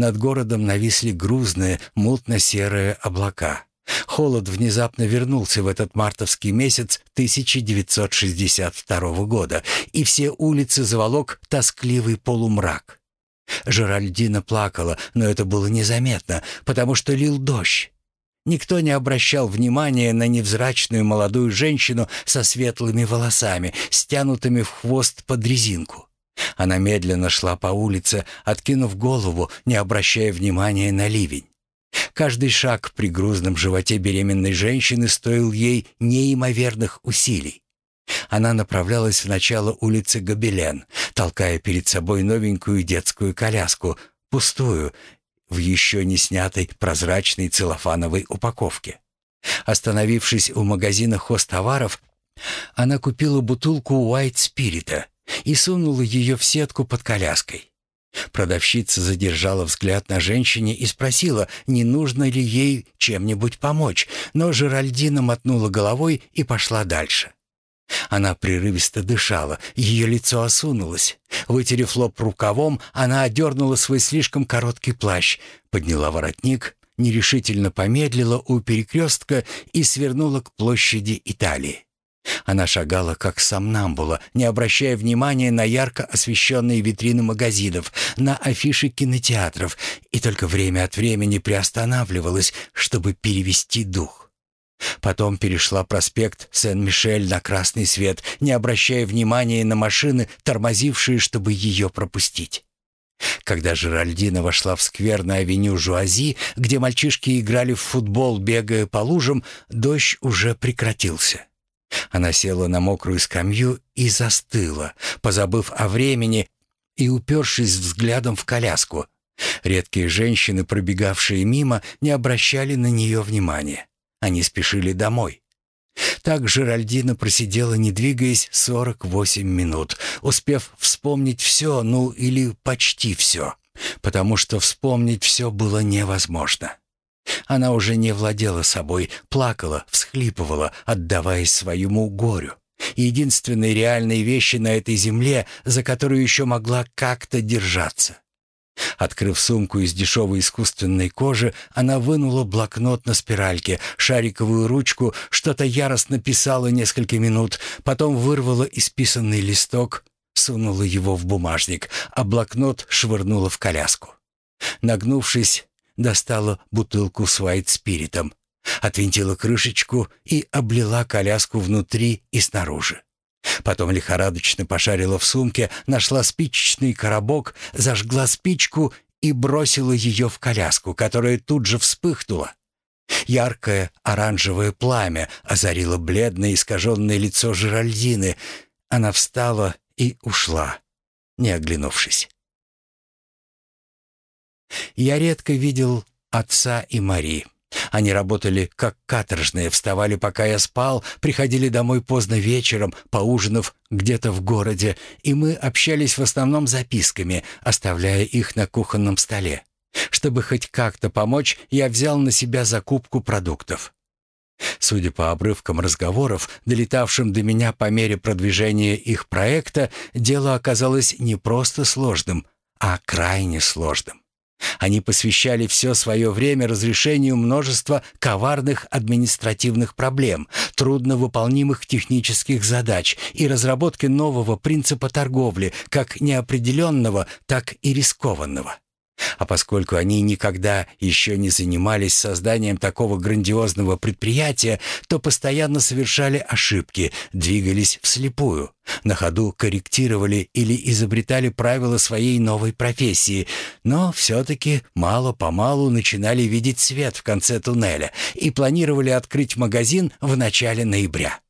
Над городом нависли грузные, мутно-серые облака. Холод внезапно вернулся в этот мартовский месяц 1962 года, и все улицы заволок тоскливый полумрак. Жеральдина плакала, но это было незаметно, потому что лил дождь. Никто не обращал внимания на невзрачную молодую женщину со светлыми волосами, стянутыми в хвост под резинку. Она медленно шла по улице, откинув голову, не обращая внимания на ливень. Каждый шаг при грузном животе беременной женщины стоил ей неимоверных усилий. Она направлялась в начало улицы Гобелен, толкая перед собой новенькую детскую коляску, пустую, в еще не снятой прозрачной целлофановой упаковке. Остановившись у магазина хозтоваров, она купила бутылку Spirit и сунула ее в сетку под коляской. Продавщица задержала взгляд на женщине и спросила, не нужно ли ей чем-нибудь помочь, но Жеральдина мотнула головой и пошла дальше. Она прерывисто дышала, ее лицо осунулось. Вытерев лоб рукавом, она одернула свой слишком короткий плащ, подняла воротник, нерешительно помедлила у перекрестка и свернула к площади Италии. Она шагала как сомнамбула, не обращая внимания на ярко освещенные витрины магазинов, на афиши кинотеатров, и только время от времени приостанавливалась, чтобы перевести дух. Потом перешла проспект Сен-Мишель на красный свет, не обращая внимания на машины, тормозившие, чтобы ее пропустить. Когда Жеральдина вошла в сквер на авеню Жуази, где мальчишки играли в футбол, бегая по лужам, дождь уже прекратился. Она села на мокрую скамью и застыла, позабыв о времени и упершись взглядом в коляску. Редкие женщины, пробегавшие мимо, не обращали на нее внимания. Они спешили домой. Так Жеральдина просидела, не двигаясь, 48 минут, успев вспомнить все, ну или почти все, потому что вспомнить все было невозможно. Она уже не владела собой, плакала, всхлипывала, отдаваясь своему горю. Единственной реальной вещи на этой земле, за которую еще могла как-то держаться. Открыв сумку из дешевой искусственной кожи, она вынула блокнот на спиральке, шариковую ручку, что-то яростно писала несколько минут, потом вырвала исписанный листок, сунула его в бумажник, а блокнот швырнула в коляску. Нагнувшись, достала бутылку с вайт-спиритом, отвинтила крышечку и облила коляску внутри и снаружи. Потом лихорадочно пошарила в сумке, нашла спичечный коробок, зажгла спичку и бросила ее в коляску, которая тут же вспыхнула. Яркое оранжевое пламя озарило бледное искаженное лицо Жеральдины. Она встала и ушла, не оглянувшись. Я редко видел отца и Мари. Они работали как каторжные, вставали, пока я спал, приходили домой поздно вечером, поужинав где-то в городе, и мы общались в основном записками, оставляя их на кухонном столе. Чтобы хоть как-то помочь, я взял на себя закупку продуктов. Судя по обрывкам разговоров, долетавшим до меня по мере продвижения их проекта, дело оказалось не просто сложным, а крайне сложным. Они посвящали все свое время разрешению множества коварных административных проблем, трудновыполнимых технических задач и разработке нового принципа торговли, как неопределенного, так и рискованного. А поскольку они никогда еще не занимались созданием такого грандиозного предприятия, то постоянно совершали ошибки, двигались вслепую, на ходу корректировали или изобретали правила своей новой профессии, но все-таки мало-помалу начинали видеть свет в конце туннеля и планировали открыть магазин в начале ноября.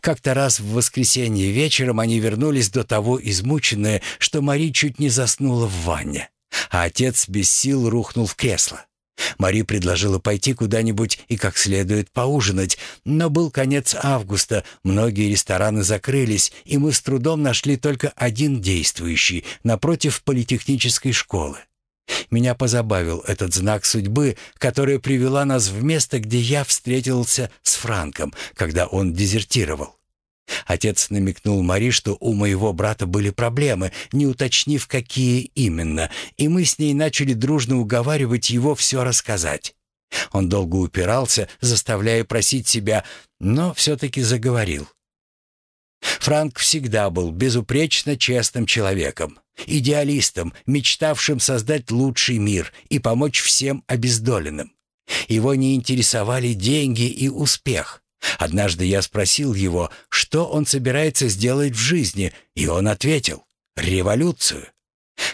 Как-то раз в воскресенье вечером они вернулись до того измученные, что Мари чуть не заснула в ванне а отец без сил рухнул в кресло. Мари предложила пойти куда-нибудь и как следует поужинать, но был конец августа, многие рестораны закрылись, и мы с трудом нашли только один действующий, напротив политехнической школы. Меня позабавил этот знак судьбы, которая привела нас в место, где я встретился с Франком, когда он дезертировал. Отец намекнул Мари, что у моего брата были проблемы, не уточнив, какие именно, и мы с ней начали дружно уговаривать его все рассказать. Он долго упирался, заставляя просить себя, но все-таки заговорил. Франк всегда был безупречно честным человеком, идеалистом, мечтавшим создать лучший мир и помочь всем обездоленным. Его не интересовали деньги и успех. Однажды я спросил его, что он собирается сделать в жизни, и он ответил «Революцию».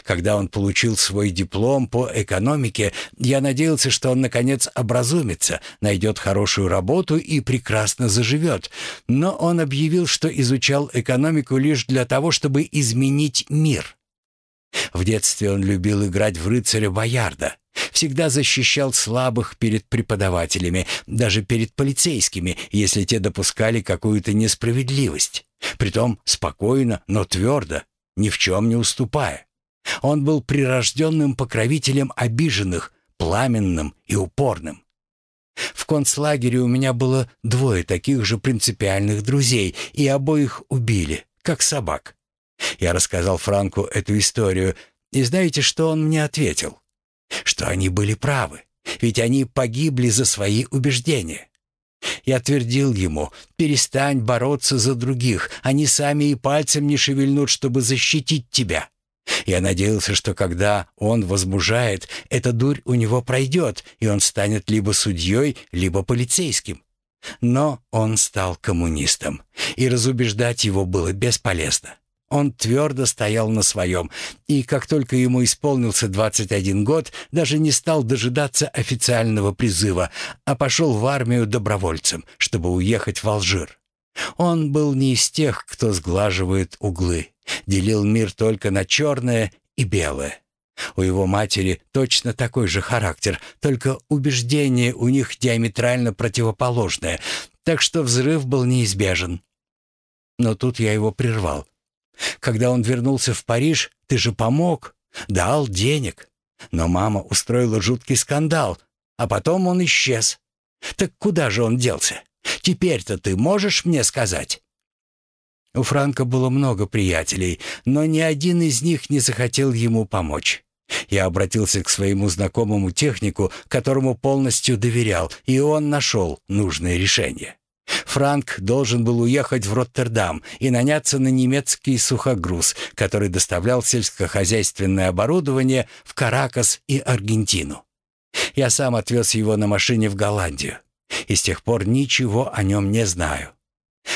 Когда он получил свой диплом по экономике, я надеялся, что он, наконец, образумится, найдет хорошую работу и прекрасно заживет. Но он объявил, что изучал экономику лишь для того, чтобы изменить мир. В детстве он любил играть в рыцаря Боярда. Всегда защищал слабых перед преподавателями, даже перед полицейскими, если те допускали какую-то несправедливость. Притом спокойно, но твердо, ни в чем не уступая. Он был прирожденным покровителем обиженных, пламенным и упорным. В концлагере у меня было двое таких же принципиальных друзей, и обоих убили, как собак. Я рассказал Франку эту историю, и знаете, что он мне ответил? Что они были правы, ведь они погибли за свои убеждения. Я твердил ему, перестань бороться за других, они сами и пальцем не шевельнут, чтобы защитить тебя. Я надеялся, что когда он возмужает, эта дурь у него пройдет, и он станет либо судьей, либо полицейским. Но он стал коммунистом, и разубеждать его было бесполезно. Он твердо стоял на своем, и как только ему исполнился 21 год, даже не стал дожидаться официального призыва, а пошел в армию добровольцем, чтобы уехать в Алжир. Он был не из тех, кто сглаживает углы, делил мир только на черное и белое. У его матери точно такой же характер, только убеждение у них диаметрально противоположное, так что взрыв был неизбежен. Но тут я его прервал. Когда он вернулся в Париж, ты же помог, дал денег. Но мама устроила жуткий скандал, а потом он исчез. Так куда же он делся? Теперь-то ты можешь мне сказать?» У Франка было много приятелей, но ни один из них не захотел ему помочь. Я обратился к своему знакомому технику, которому полностью доверял, и он нашел нужное решение. Франк должен был уехать в Роттердам и наняться на немецкий сухогруз, который доставлял сельскохозяйственное оборудование в Каракас и Аргентину. Я сам отвез его на машине в Голландию. И с тех пор ничего о нем не знаю.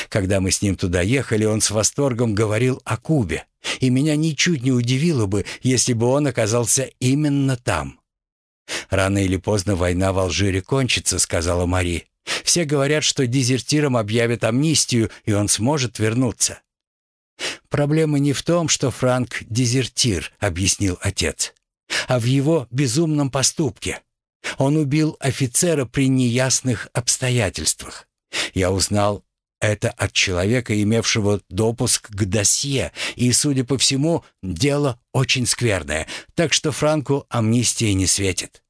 Когда мы с ним туда ехали, он с восторгом говорил о Кубе, и меня ничуть не удивило бы, если бы он оказался именно там. «Рано или поздно война в Алжире кончится», — сказала Мари. Все говорят, что дезертирам объявят амнистию, и он сможет вернуться. «Проблема не в том, что Франк — дезертир», — объяснил отец, «а в его безумном поступке. Он убил офицера при неясных обстоятельствах. Я узнал это от человека, имевшего допуск к досье, и, судя по всему, дело очень скверное, так что Франку амнистия не светит.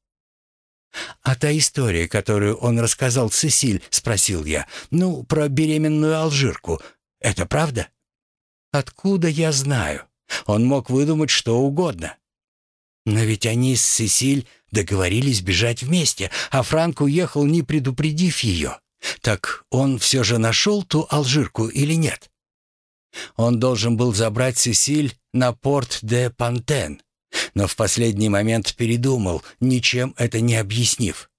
«А та история, которую он рассказал Сесиль, — спросил я, — ну, про беременную алжирку, это правда?» «Откуда я знаю? Он мог выдумать что угодно». «Но ведь они с Сесиль договорились бежать вместе, а Франк уехал, не предупредив ее. Так он все же нашел ту алжирку или нет?» Он должен был забрать Сесиль на порт де Пантен, но в последний момент передумал, ничем это не объяснив.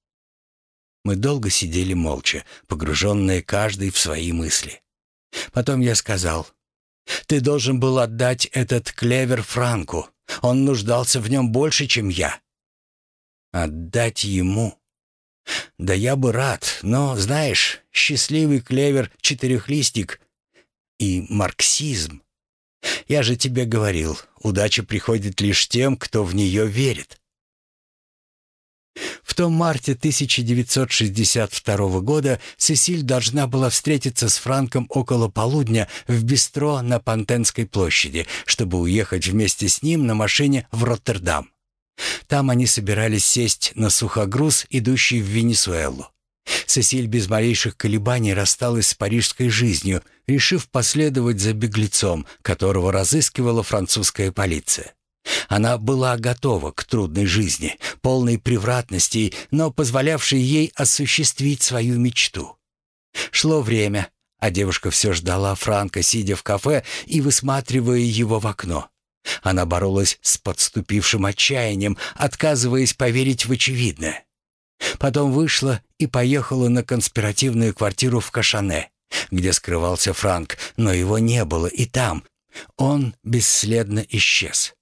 Мы долго сидели молча, погруженные каждый в свои мысли. Потом я сказал, «Ты должен был отдать этот клевер Франку. Он нуждался в нем больше, чем я». «Отдать ему?» «Да я бы рад, но, знаешь, счастливый клевер-четырехлистик и марксизм я же тебе говорил, удача приходит лишь тем, кто в нее верит. В том марте 1962 года Сесиль должна была встретиться с Франком около полудня в бистро на Пантенской площади, чтобы уехать вместе с ним на машине в Роттердам. Там они собирались сесть на сухогруз, идущий в Венесуэлу. Сесиль без малейших колебаний рассталась с парижской жизнью, решив последовать за беглецом, которого разыскивала французская полиция. Она была готова к трудной жизни, полной превратностей, но позволявшей ей осуществить свою мечту. Шло время, а девушка все ждала Франка, сидя в кафе и высматривая его в окно. Она боролась с подступившим отчаянием, отказываясь поверить в очевидное. Потом вышла и поехала на конспиративную квартиру в Кашане, где скрывался Франк, но его не было и там. Он бесследно исчез.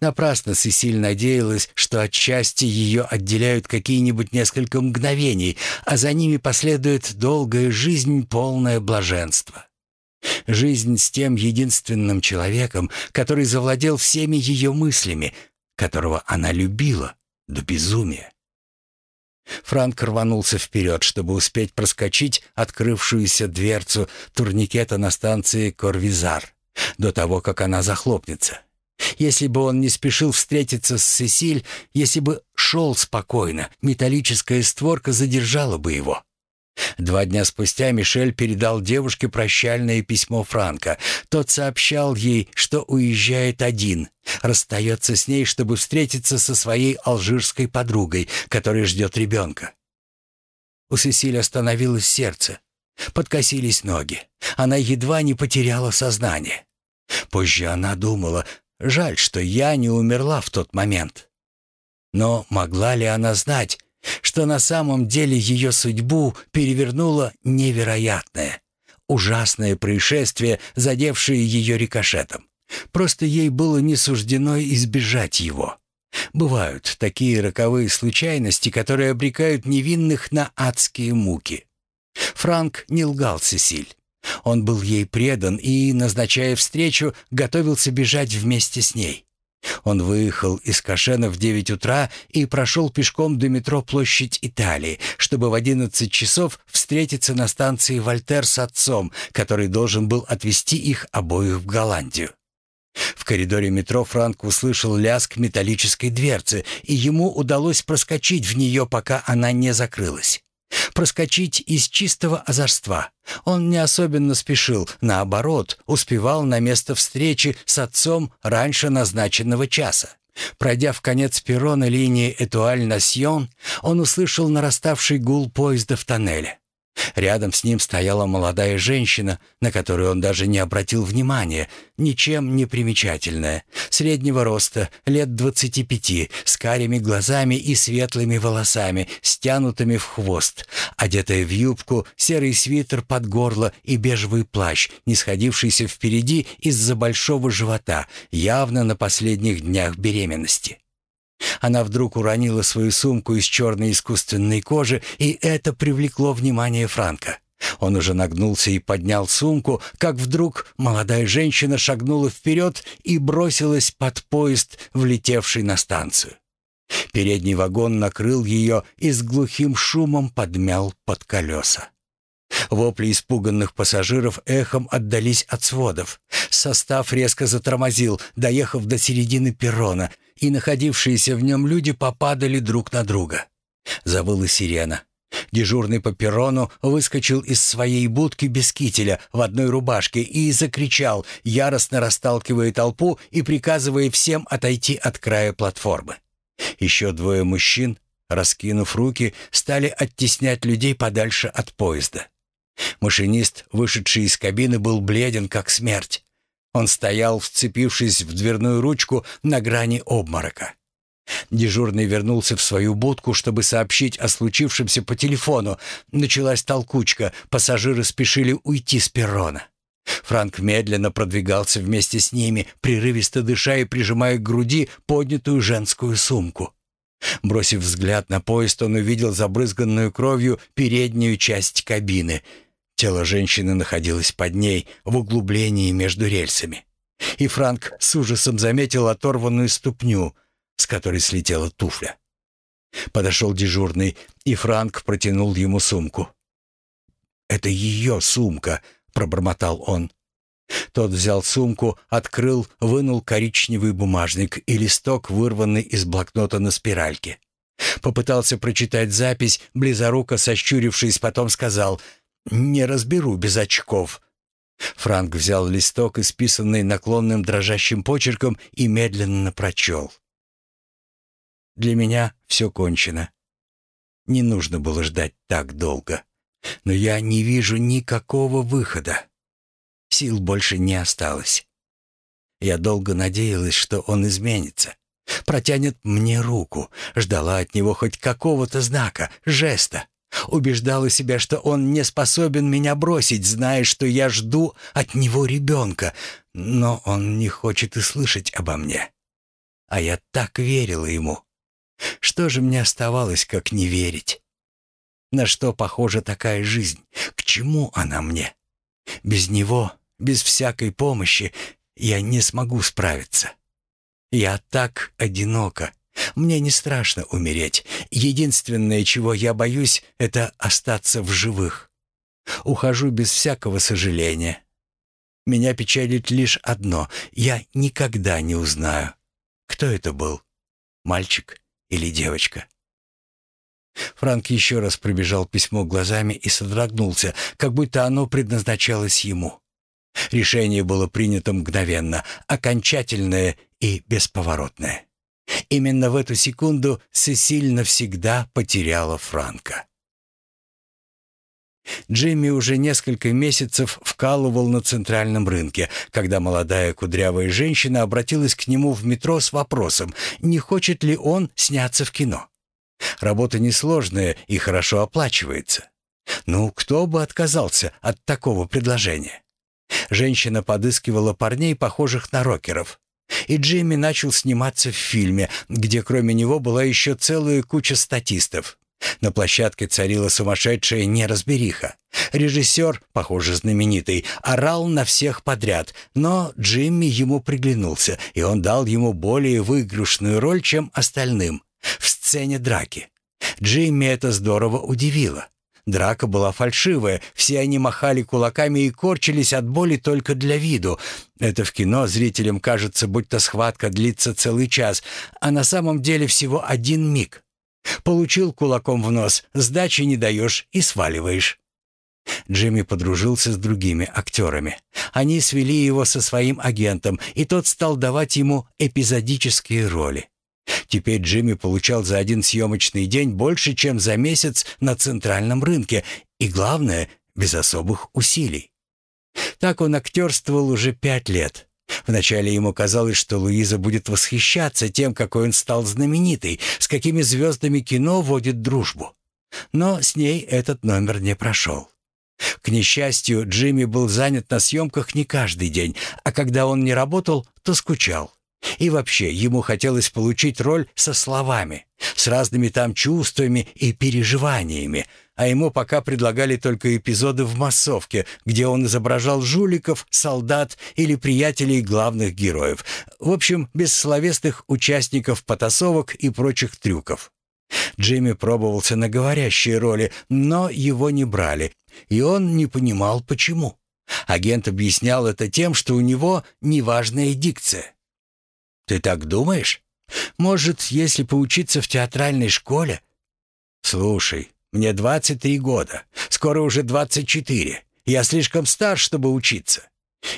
Напрасно Сесиль надеялась, что от счастья ее отделяют какие-нибудь несколько мгновений, а за ними последует долгая жизнь, полное блаженство. Жизнь с тем единственным человеком, который завладел всеми ее мыслями, которого она любила до безумия. Франк рванулся вперед, чтобы успеть проскочить открывшуюся дверцу турникета на станции Корвизар до того, как она захлопнется. Если бы он не спешил встретиться с Сесиль, если бы шел спокойно, металлическая створка задержала бы его. Два дня спустя Мишель передал девушке прощальное письмо Франка. Тот сообщал ей, что уезжает один, расстается с ней, чтобы встретиться со своей алжирской подругой, которая ждет ребенка. У Сесиль остановилось сердце. Подкосились ноги. Она едва не потеряла сознание. Позже она думала, жаль, что я не умерла в тот момент. Но могла ли она знать, что на самом деле ее судьбу перевернуло невероятное, ужасное происшествие, задевшее ее рикошетом. Просто ей было не суждено избежать его. Бывают такие роковые случайности, которые обрекают невинных на адские муки. Франк не лгал Сесиль. Он был ей предан и, назначая встречу, готовился бежать вместе с ней. Он выехал из Кашена в 9 утра и прошел пешком до метро Площадь Италии, чтобы в 11 часов встретиться на станции Вольтер с отцом, который должен был отвезти их обоих в Голландию. В коридоре метро Франк услышал лязг металлической дверцы, и ему удалось проскочить в нее, пока она не закрылась. Проскочить из чистого озорства. Он не особенно спешил, наоборот, успевал на место встречи с отцом раньше назначенного часа. Пройдя в конец перрона линии Этуаль-Насьон, он услышал нараставший гул поезда в тоннеле. Рядом с ним стояла молодая женщина, на которую он даже не обратил внимания, ничем не примечательная, среднего роста, лет двадцати пяти, с карими глазами и светлыми волосами, стянутыми в хвост, одетая в юбку, серый свитер под горло и бежевый плащ, не сходившийся впереди из-за большого живота, явно на последних днях беременности. Она вдруг уронила свою сумку из черной искусственной кожи, и это привлекло внимание Франка. Он уже нагнулся и поднял сумку, как вдруг молодая женщина шагнула вперед и бросилась под поезд, влетевший на станцию. Передний вагон накрыл ее и с глухим шумом подмял под колеса. Вопли испуганных пассажиров эхом отдались от сводов. Состав резко затормозил, доехав до середины перрона, и находившиеся в нем люди попадали друг на друга. Завыла сирена. Дежурный по перрону выскочил из своей будки без кителя в одной рубашке и закричал, яростно расталкивая толпу и приказывая всем отойти от края платформы. Еще двое мужчин, раскинув руки, стали оттеснять людей подальше от поезда. Машинист, вышедший из кабины, был бледен, как смерть. Он стоял, вцепившись в дверную ручку на грани обморока. Дежурный вернулся в свою будку, чтобы сообщить о случившемся по телефону. Началась толкучка, пассажиры спешили уйти с перрона. Франк медленно продвигался вместе с ними, прерывисто дыша и прижимая к груди поднятую женскую сумку. Бросив взгляд на поезд, он увидел забрызганную кровью переднюю часть кабины — Тело женщины находилось под ней, в углублении между рельсами. И Франк с ужасом заметил оторванную ступню, с которой слетела туфля. Подошел дежурный, и Франк протянул ему сумку. «Это ее сумка», — пробормотал он. Тот взял сумку, открыл, вынул коричневый бумажник и листок, вырванный из блокнота на спиральке. Попытался прочитать запись, близоруко сощурившись, потом сказал «Не разберу без очков». Франк взял листок, исписанный наклонным дрожащим почерком, и медленно прочел. «Для меня все кончено. Не нужно было ждать так долго. Но я не вижу никакого выхода. Сил больше не осталось. Я долго надеялась, что он изменится. Протянет мне руку, ждала от него хоть какого-то знака, жеста. Убеждала себя, что он не способен меня бросить, зная, что я жду от него ребенка, но он не хочет и слышать обо мне. А я так верила ему. Что же мне оставалось, как не верить? На что похожа такая жизнь? К чему она мне? Без него, без всякой помощи, я не смогу справиться. Я так одинока. Мне не страшно умереть. Единственное, чего я боюсь, это остаться в живых. Ухожу без всякого сожаления. Меня печалит лишь одно. Я никогда не узнаю, кто это был, мальчик или девочка. Франк еще раз пробежал письмо глазами и содрогнулся, как будто оно предназначалось ему. Решение было принято мгновенно, окончательное и бесповоротное. Именно в эту секунду Сесиль навсегда потеряла Франка. Джимми уже несколько месяцев вкалывал на центральном рынке, когда молодая кудрявая женщина обратилась к нему в метро с вопросом, не хочет ли он сняться в кино. Работа несложная и хорошо оплачивается. Ну, кто бы отказался от такого предложения? Женщина подыскивала парней, похожих на рокеров. И Джимми начал сниматься в фильме, где кроме него была еще целая куча статистов. На площадке царила сумасшедшая неразбериха. Режиссер, похоже знаменитый, орал на всех подряд, но Джимми ему приглянулся, и он дал ему более выигрышную роль, чем остальным, в сцене драки. Джимми это здорово удивило. Драка была фальшивая, все они махали кулаками и корчились от боли только для виду. Это в кино зрителям кажется, будто схватка длится целый час, а на самом деле всего один миг. Получил кулаком в нос, сдачи не даешь и сваливаешь. Джимми подружился с другими актерами. Они свели его со своим агентом, и тот стал давать ему эпизодические роли. Теперь Джимми получал за один съемочный день больше, чем за месяц на центральном рынке, и, главное, без особых усилий. Так он актерствовал уже пять лет. Вначале ему казалось, что Луиза будет восхищаться тем, какой он стал знаменитый, с какими звездами кино водит дружбу. Но с ней этот номер не прошел. К несчастью, Джимми был занят на съемках не каждый день, а когда он не работал, то скучал. И вообще, ему хотелось получить роль со словами, с разными там чувствами и переживаниями, а ему пока предлагали только эпизоды в массовке, где он изображал жуликов, солдат или приятелей главных героев. В общем, без словесных участников потасовок и прочих трюков. Джимми пробовался на говорящие роли, но его не брали, и он не понимал, почему. Агент объяснял это тем, что у него неважная дикция. Ты так думаешь? Может, если поучиться в театральной школе? Слушай, мне 23 года, скоро уже 24. Я слишком стар, чтобы учиться.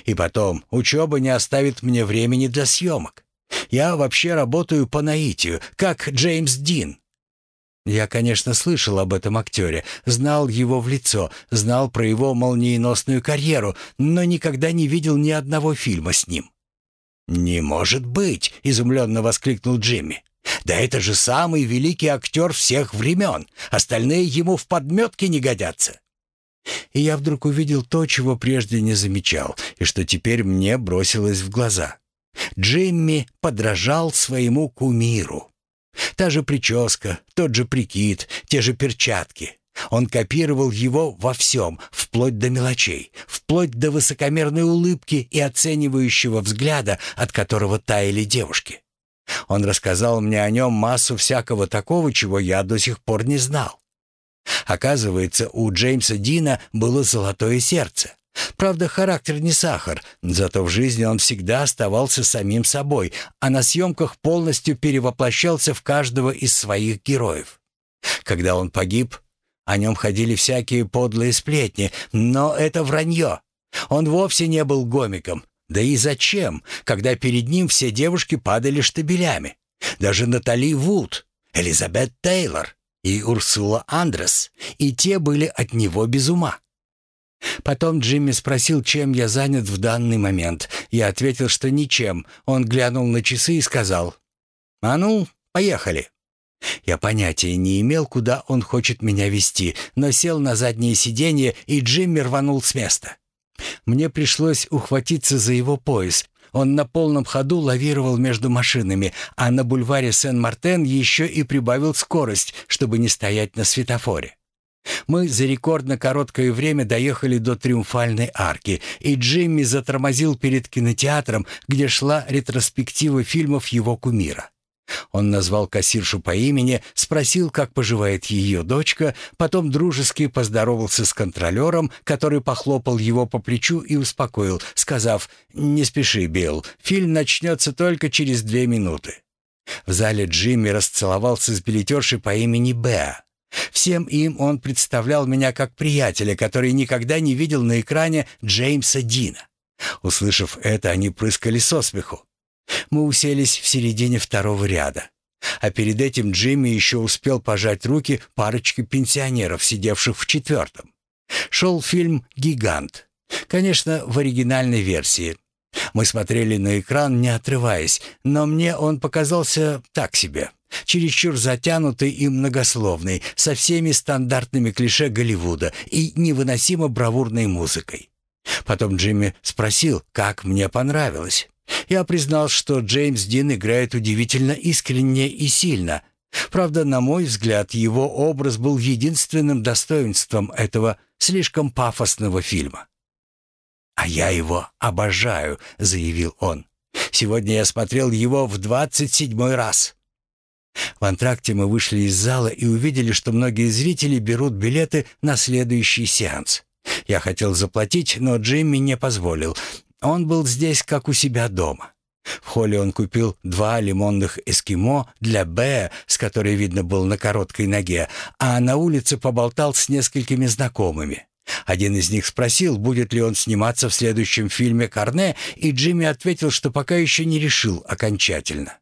И потом, учеба не оставит мне времени для съемок. Я вообще работаю по наитию, как Джеймс Дин. Я, конечно, слышал об этом актере, знал его в лицо, знал про его молниеносную карьеру, но никогда не видел ни одного фильма с ним. «Не может быть!» — изумленно воскликнул Джимми. «Да это же самый великий актер всех времен! Остальные ему в подметке не годятся!» И я вдруг увидел то, чего прежде не замечал, и что теперь мне бросилось в глаза. Джимми подражал своему кумиру. Та же прическа, тот же прикид, те же перчатки. Он копировал его во всем, вплоть до мелочей, вплоть до высокомерной улыбки и оценивающего взгляда, от которого таяли девушки. Он рассказал мне о нем массу всякого такого, чего я до сих пор не знал. Оказывается, у Джеймса Дина было золотое сердце. Правда, характер не сахар, зато в жизни он всегда оставался самим собой, а на съемках полностью перевоплощался в каждого из своих героев. Когда он погиб, о нем ходили всякие подлые сплетни, но это вранье. Он вовсе не был гомиком. Да и зачем, когда перед ним все девушки падали штабелями? Даже Натали Вуд, Элизабет Тейлор и Урсула Андрес, и те были от него без ума. Потом Джимми спросил, чем я занят в данный момент. Я ответил, что ничем. Он глянул на часы и сказал, «А ну, поехали». Я понятия не имел, куда он хочет меня вести, но сел на заднее сиденье, и Джимми рванул с места. Мне пришлось ухватиться за его пояс. Он на полном ходу лавировал между машинами, а на бульваре Сен-Мартен еще и прибавил скорость, чтобы не стоять на светофоре. Мы за рекордно короткое время доехали до Триумфальной арки, и Джимми затормозил перед кинотеатром, где шла ретроспектива фильмов его кумира. Он назвал кассиршу по имени, спросил, как поживает ее дочка, потом дружески поздоровался с контролером, который похлопал его по плечу и успокоил, сказав «Не спеши, Билл, фильм начнется только через две минуты». В зале Джимми расцеловался с билетершей по имени Беа. Всем им он представлял меня как приятеля, который никогда не видел на экране Джеймса Дина. Услышав это, они прыскали со смеху. Мы уселись в середине второго ряда. А перед этим Джимми еще успел пожать руки парочке пенсионеров, сидевших в четвертом. Шел фильм «Гигант». Конечно, в оригинальной версии. Мы смотрели на экран, не отрываясь, но мне он показался так себе чересчур затянутый и многословный, со всеми стандартными клише Голливуда и невыносимо бравурной музыкой. Потом Джимми спросил, как мне понравилось. Я признал, что Джеймс Дин играет удивительно искренне и сильно. Правда, на мой взгляд, его образ был единственным достоинством этого слишком пафосного фильма. «А я его обожаю», — заявил он. «Сегодня я смотрел его в двадцать седьмой раз». В антракте мы вышли из зала и увидели, что многие зрители берут билеты на следующий сеанс. Я хотел заплатить, но Джимми не позволил. Он был здесь, как у себя дома. В холле он купил два лимонных эскимо для Б, с которой, видно, был на короткой ноге, а на улице поболтал с несколькими знакомыми. Один из них спросил, будет ли он сниматься в следующем фильме «Карне», и Джимми ответил, что пока еще не решил окончательно.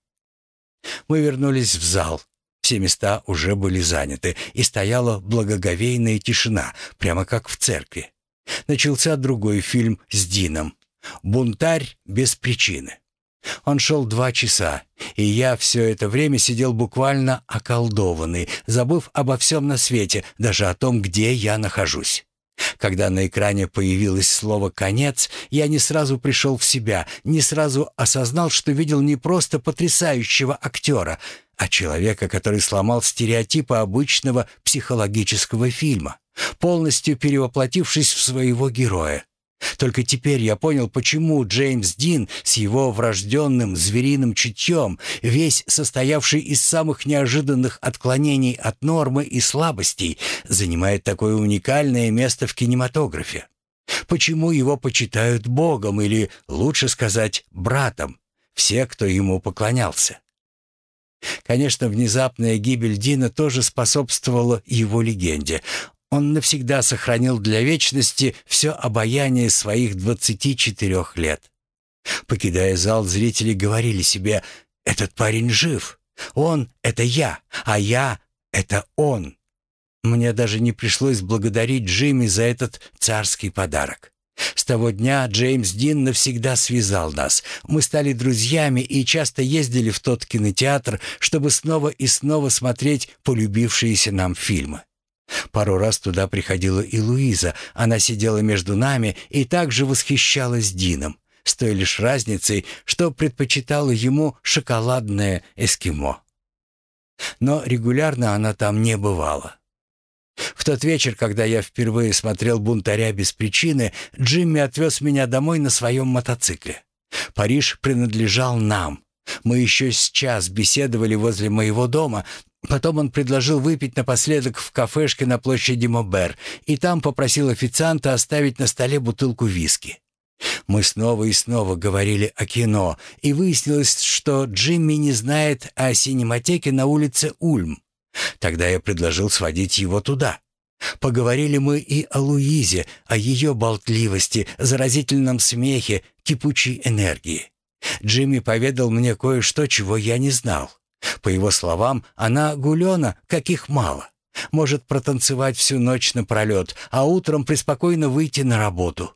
Мы вернулись в зал. Все места уже были заняты, и стояла благоговейная тишина, прямо как в церкви. Начался другой фильм с Дином «Бунтарь без причины». Он шел два часа, и я все это время сидел буквально околдованный, забыв обо всем на свете, даже о том, где я нахожусь. Когда на экране появилось слово «конец», я не сразу пришел в себя, не сразу осознал, что видел не просто потрясающего актера, а человека, который сломал стереотипы обычного психологического фильма, полностью перевоплотившись в своего героя. Только теперь я понял, почему Джеймс Дин с его врожденным звериным чутьем, весь состоявший из самых неожиданных отклонений от нормы и слабостей, занимает такое уникальное место в кинематографе. Почему его почитают богом или, лучше сказать, братом, все, кто ему поклонялся. Конечно, внезапная гибель Дина тоже способствовала его легенде. Он навсегда сохранил для вечности все обаяние своих 24 лет. Покидая зал, зрители говорили себе «Этот парень жив. Он — это я, а я — это он». Мне даже не пришлось благодарить Джимми за этот царский подарок. С того дня Джеймс Дин навсегда связал нас. Мы стали друзьями и часто ездили в тот кинотеатр, чтобы снова и снова смотреть полюбившиеся нам фильмы. Пару раз туда приходила и Луиза. Она сидела между нами и также восхищалась Дином, с той лишь разницей, что предпочитала ему шоколадное эскимо. Но регулярно она там не бывала. В тот вечер, когда я впервые смотрел «Бунтаря без причины», Джимми отвез меня домой на своем мотоцикле. Париж принадлежал нам. Мы еще с час беседовали возле моего дома, Потом он предложил выпить напоследок в кафешке на площади Мобер, и там попросил официанта оставить на столе бутылку виски. Мы снова и снова говорили о кино, и выяснилось, что Джимми не знает о синематеке на улице Ульм. Тогда я предложил сводить его туда. Поговорили мы и о Луизе, о ее болтливости, заразительном смехе, кипучей энергии. Джимми поведал мне кое-что, чего я не знал. По его словам, она гулена, каких мало. Может протанцевать всю ночь напролет, а утром преспокойно выйти на работу.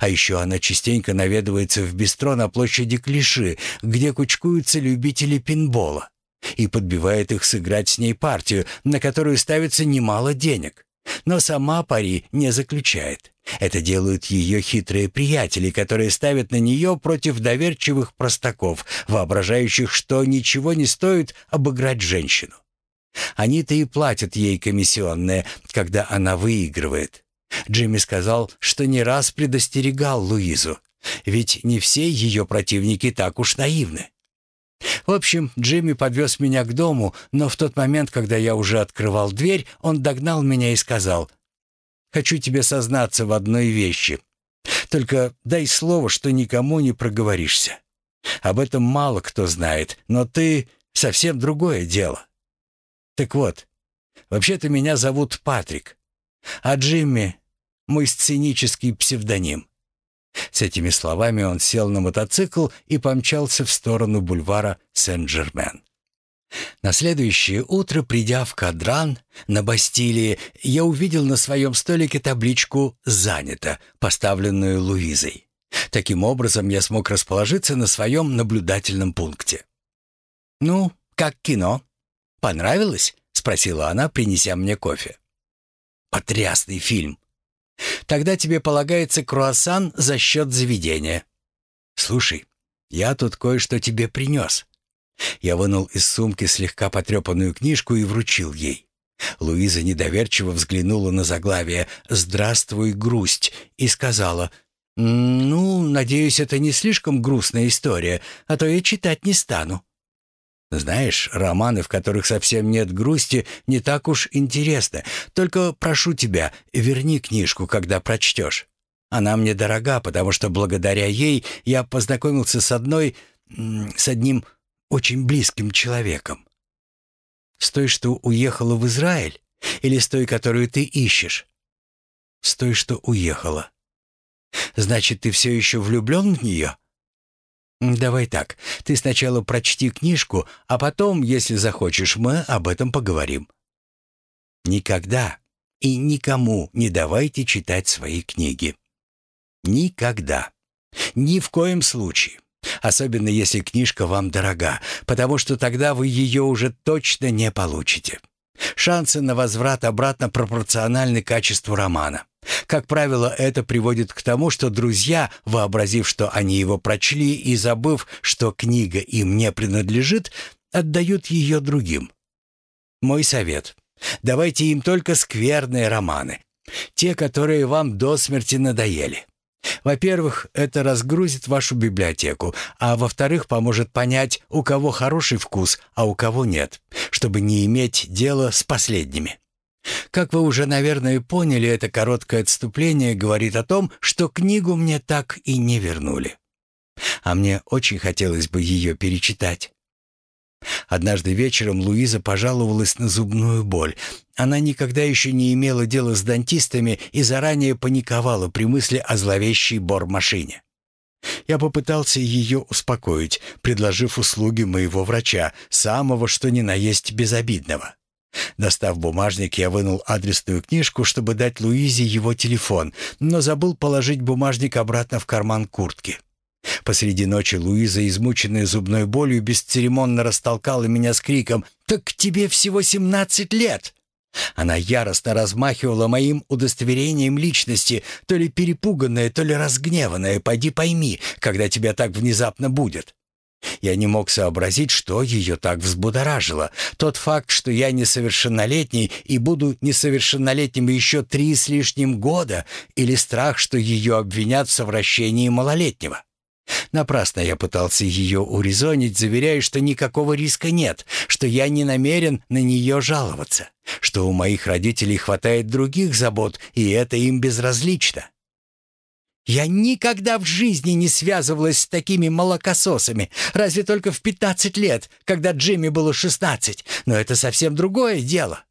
А еще она частенько наведывается в бистро на площади Клиши, где кучкуются любители пинбола, и подбивает их сыграть с ней партию, на которую ставится немало денег. Но сама пари не заключает. Это делают ее хитрые приятели, которые ставят на нее против доверчивых простаков, воображающих, что ничего не стоит обыграть женщину. Они-то и платят ей комиссионные, когда она выигрывает. Джимми сказал, что не раз предостерегал Луизу, ведь не все ее противники так уж наивны. В общем, Джимми подвез меня к дому, но в тот момент, когда я уже открывал дверь, он догнал меня и сказал, «Хочу тебе сознаться в одной вещи. Только дай слово, что никому не проговоришься. Об этом мало кто знает, но ты — совсем другое дело. Так вот, вообще-то меня зовут Патрик, а Джимми — мой сценический псевдоним. С этими словами он сел на мотоцикл и помчался в сторону бульвара Сен-Жермен. На следующее утро, придя в Кадран на Бастилии, я увидел на своем столике табличку «Занято», поставленную Луизой. Таким образом, я смог расположиться на своем наблюдательном пункте. «Ну, как кино? Понравилось?» — спросила она, принеся мне кофе. «Потрясный фильм. Тогда тебе полагается круассан за счет заведения. Слушай, я тут кое-что тебе принес». Я вынул из сумки слегка потрепанную книжку и вручил ей. Луиза недоверчиво взглянула на заглавие «Здравствуй, грусть» и сказала «Ну, надеюсь, это не слишком грустная история, а то я читать не стану». Знаешь, романы, в которых совсем нет грусти, не так уж интересны. Только прошу тебя, верни книжку, когда прочтешь. Она мне дорога, потому что благодаря ей я познакомился с одной... с одним очень близким человеком. С той, что уехала в Израиль? Или с той, которую ты ищешь? С той, что уехала. Значит, ты все еще влюблен в нее?» «Давай так. Ты сначала прочти книжку, а потом, если захочешь, мы об этом поговорим». Никогда и никому не давайте читать свои книги. Никогда. Ни в коем случае. Особенно если книжка вам дорога, потому что тогда вы ее уже точно не получите. Шансы на возврат обратно пропорциональны качеству романа. Как правило, это приводит к тому, что друзья, вообразив, что они его прочли и забыв, что книга им не принадлежит, отдают ее другим. Мой совет. Давайте им только скверные романы. Те, которые вам до смерти надоели. Во-первых, это разгрузит вашу библиотеку, а во-вторых, поможет понять, у кого хороший вкус, а у кого нет, чтобы не иметь дела с последними. Как вы уже, наверное, поняли, это короткое отступление говорит о том, что книгу мне так и не вернули. А мне очень хотелось бы ее перечитать. Однажды вечером Луиза пожаловалась на зубную боль. Она никогда еще не имела дела с дантистами и заранее паниковала при мысли о зловещей бормашине. Я попытался ее успокоить, предложив услуги моего врача, самого что ни на есть безобидного. Достав бумажник, я вынул адресную книжку, чтобы дать Луизе его телефон, но забыл положить бумажник обратно в карман куртки. Посреди ночи Луиза, измученная зубной болью, бесцеремонно растолкала меня с криком «Так тебе всего семнадцать лет!» Она яростно размахивала моим удостоверением личности, то ли перепуганная, то ли разгневанная, поди пойми, когда тебя так внезапно будет. Я не мог сообразить, что ее так взбудоражило. Тот факт, что я несовершеннолетний и буду несовершеннолетним еще три с лишним года, или страх, что ее обвинят в совращении малолетнего. Напрасно я пытался ее урезонить, заверяя, что никакого риска нет, что я не намерен на нее жаловаться, что у моих родителей хватает других забот, и это им безразлично. Я никогда в жизни не связывалась с такими молокососами, разве только в 15 лет, когда Джимми было 16, но это совсем другое дело.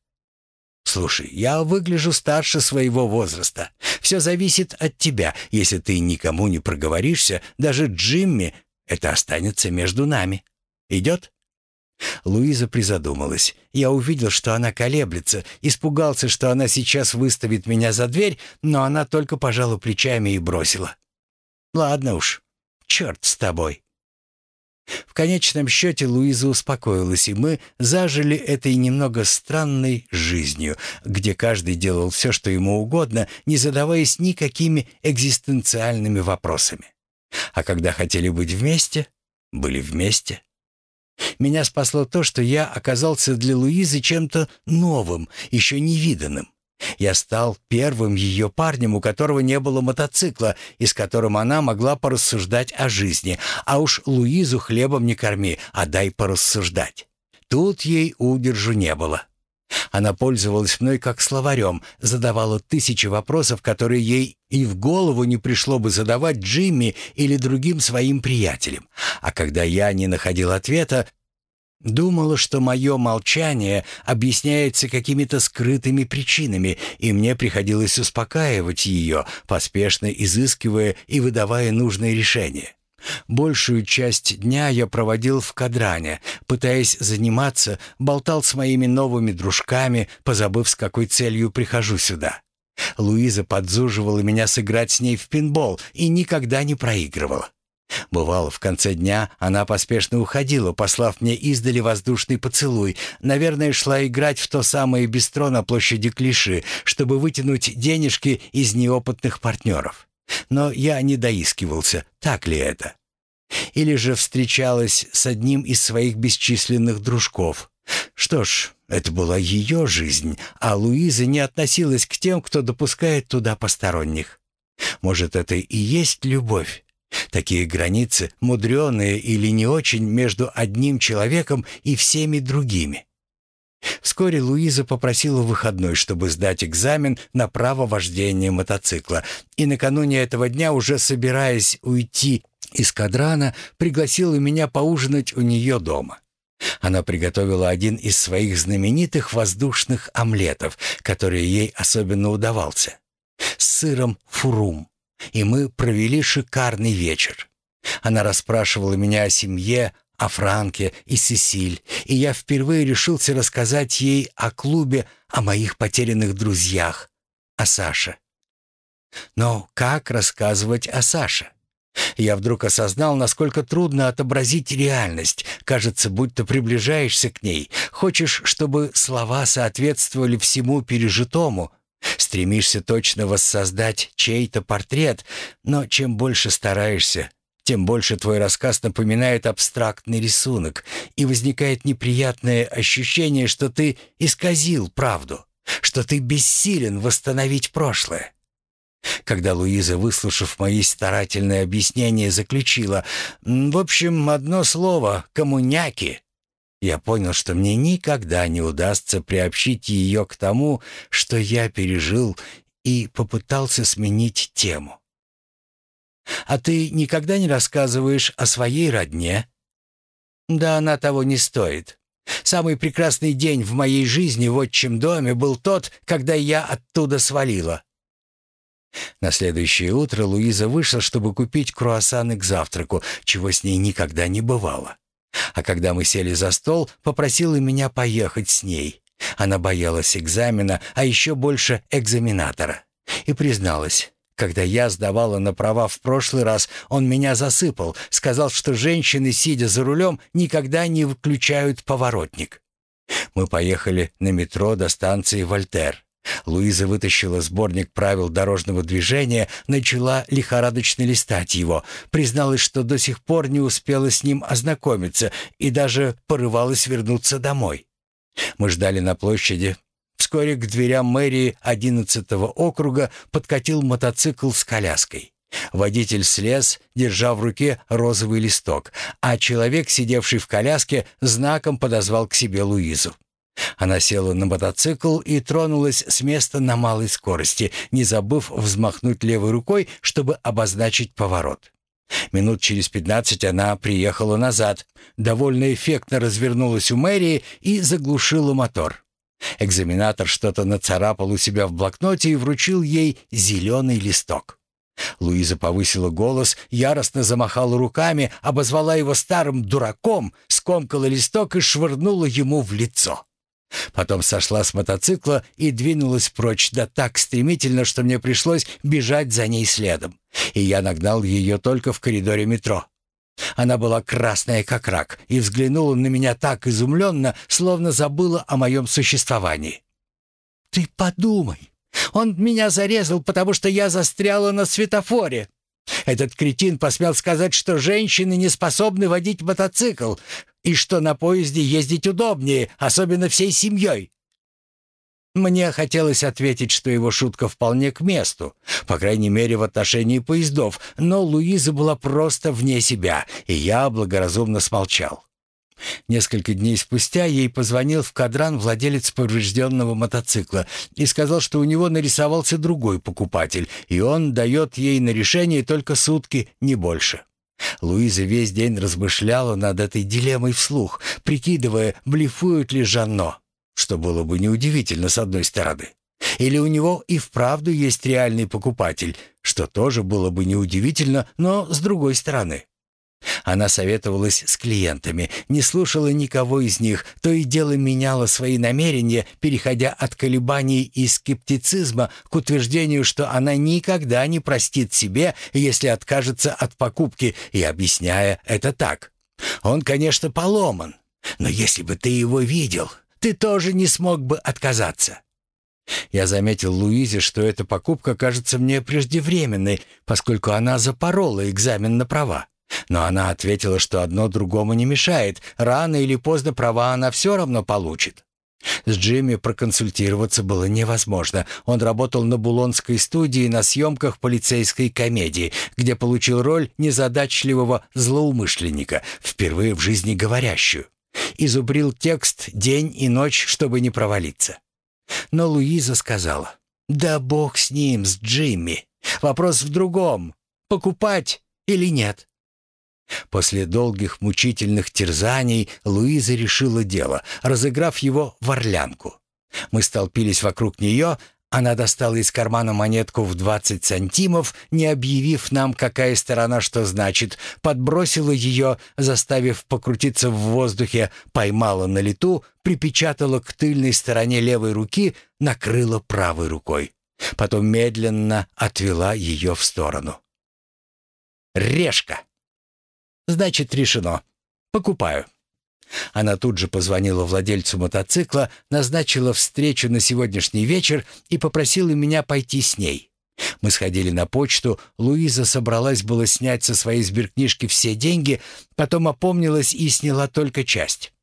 «Слушай, я выгляжу старше своего возраста. Все зависит от тебя. Если ты никому не проговоришься, даже Джимми, это останется между нами. Идет?» Луиза призадумалась. Я увидел, что она колеблется, испугался, что она сейчас выставит меня за дверь, но она только пожала плечами и бросила. «Ладно уж, черт с тобой». В конечном счете Луиза успокоилась, и мы зажили этой немного странной жизнью, где каждый делал все, что ему угодно, не задаваясь никакими экзистенциальными вопросами. А когда хотели быть вместе, были вместе. Меня спасло то, что я оказался для Луизы чем-то новым, еще невиданным. Я стал первым ее парнем, у которого не было мотоцикла, и с которым она могла порассуждать о жизни. А уж Луизу хлебом не корми, а дай порассуждать. Тут ей удержу не было. Она пользовалась мной как словарем, задавала тысячи вопросов, которые ей и в голову не пришло бы задавать Джимми или другим своим приятелям. А когда я не находил ответа, Думала, что мое молчание объясняется какими-то скрытыми причинами, и мне приходилось успокаивать ее, поспешно изыскивая и выдавая нужные решения. Большую часть дня я проводил в кадране, пытаясь заниматься, болтал с моими новыми дружками, позабыв, с какой целью прихожу сюда. Луиза подзуживала меня сыграть с ней в пинбол и никогда не проигрывала. Бывало, в конце дня она поспешно уходила, послав мне издали воздушный поцелуй. Наверное, шла играть в то самое бистро на площади Клиши, чтобы вытянуть денежки из неопытных партнеров. Но я не доискивался, так ли это. Или же встречалась с одним из своих бесчисленных дружков. Что ж, это была ее жизнь, а Луиза не относилась к тем, кто допускает туда посторонних. Может, это и есть любовь? Такие границы, мудреные или не очень, между одним человеком и всеми другими. Вскоре Луиза попросила выходной, чтобы сдать экзамен на право вождения мотоцикла, и накануне этого дня, уже собираясь уйти из кадрана, пригласила меня поужинать у нее дома. Она приготовила один из своих знаменитых воздушных омлетов, который ей особенно удавался, с сыром фурум и мы провели шикарный вечер. Она расспрашивала меня о семье, о Франке и Сесиль, и я впервые решился рассказать ей о клубе, о моих потерянных друзьях, о Саше. Но как рассказывать о Саше? Я вдруг осознал, насколько трудно отобразить реальность. Кажется, будто приближаешься к ней, хочешь, чтобы слова соответствовали всему пережитому — Стремишься точно воссоздать чей-то портрет, но чем больше стараешься, тем больше твой рассказ напоминает абстрактный рисунок, и возникает неприятное ощущение, что ты исказил правду, что ты бессилен восстановить прошлое. Когда Луиза, выслушав мои старательные объяснения, заключила, «В общем, одно слово — коммуняки», я понял, что мне никогда не удастся приобщить ее к тому, что я пережил, и попытался сменить тему. «А ты никогда не рассказываешь о своей родне?» «Да она того не стоит. Самый прекрасный день в моей жизни в отчим доме был тот, когда я оттуда свалила». На следующее утро Луиза вышла, чтобы купить круассаны к завтраку, чего с ней никогда не бывало. А когда мы сели за стол, попросила меня поехать с ней. Она боялась экзамена, а еще больше экзаменатора. И призналась, когда я сдавала на права в прошлый раз, он меня засыпал, сказал, что женщины, сидя за рулем, никогда не выключают поворотник. Мы поехали на метро до станции Вольтер. Луиза вытащила сборник правил дорожного движения, начала лихорадочно листать его, призналась, что до сих пор не успела с ним ознакомиться и даже порывалась вернуться домой. Мы ждали на площади. Вскоре к дверям мэрии 11 округа подкатил мотоцикл с коляской. Водитель слез, держа в руке розовый листок, а человек, сидевший в коляске, знаком подозвал к себе Луизу. Она села на мотоцикл и тронулась с места на малой скорости, не забыв взмахнуть левой рукой, чтобы обозначить поворот. Минут через пятнадцать она приехала назад, довольно эффектно развернулась у мэрии и заглушила мотор. Экзаменатор что-то нацарапал у себя в блокноте и вручил ей зеленый листок. Луиза повысила голос, яростно замахала руками, обозвала его старым дураком, скомкала листок и швырнула ему в лицо. Потом сошла с мотоцикла и двинулась прочь, да так стремительно, что мне пришлось бежать за ней следом. И я нагнал ее только в коридоре метро. Она была красная, как рак, и взглянула на меня так изумленно, словно забыла о моем существовании. «Ты подумай! Он меня зарезал, потому что я застряла на светофоре!» Этот кретин посмел сказать, что женщины не способны водить мотоцикл, и что на поезде ездить удобнее, особенно всей семьей. Мне хотелось ответить, что его шутка вполне к месту, по крайней мере в отношении поездов, но Луиза была просто вне себя, и я благоразумно смолчал. Несколько дней спустя ей позвонил в кадран владелец поврежденного мотоцикла и сказал, что у него нарисовался другой покупатель, и он дает ей на решение только сутки, не больше. Луиза весь день размышляла над этой дилеммой вслух, прикидывая, блефует ли Жанно, что было бы неудивительно с одной стороны. Или у него и вправду есть реальный покупатель, что тоже было бы неудивительно, но с другой стороны. Она советовалась с клиентами, не слушала никого из них, то и дело меняла свои намерения, переходя от колебаний и скептицизма к утверждению, что она никогда не простит себе, если откажется от покупки, и объясняя это так. «Он, конечно, поломан, но если бы ты его видел, ты тоже не смог бы отказаться». Я заметил Луизе, что эта покупка кажется мне преждевременной, поскольку она запорола экзамен на права. Но она ответила, что одно другому не мешает. Рано или поздно права она все равно получит. С Джимми проконсультироваться было невозможно. Он работал на Булонской студии на съемках полицейской комедии, где получил роль незадачливого злоумышленника, впервые в жизни говорящую. Изубрил текст день и ночь, чтобы не провалиться. Но Луиза сказала, «Да бог с ним, с Джимми. Вопрос в другом, покупать или нет». После долгих мучительных терзаний Луиза решила дело, разыграв его в орлянку. Мы столпились вокруг нее, она достала из кармана монетку в 20 сантимов, не объявив нам, какая сторона что значит, подбросила ее, заставив покрутиться в воздухе, поймала на лету, припечатала к тыльной стороне левой руки, накрыла правой рукой. Потом медленно отвела ее в сторону. «Решка!» Значит, решено. Покупаю. Она тут же позвонила владельцу мотоцикла, назначила встречу на сегодняшний вечер и попросила меня пойти с ней. Мы сходили на почту, Луиза собралась было снять со своей сберкнижки все деньги, потом опомнилась и сняла только часть.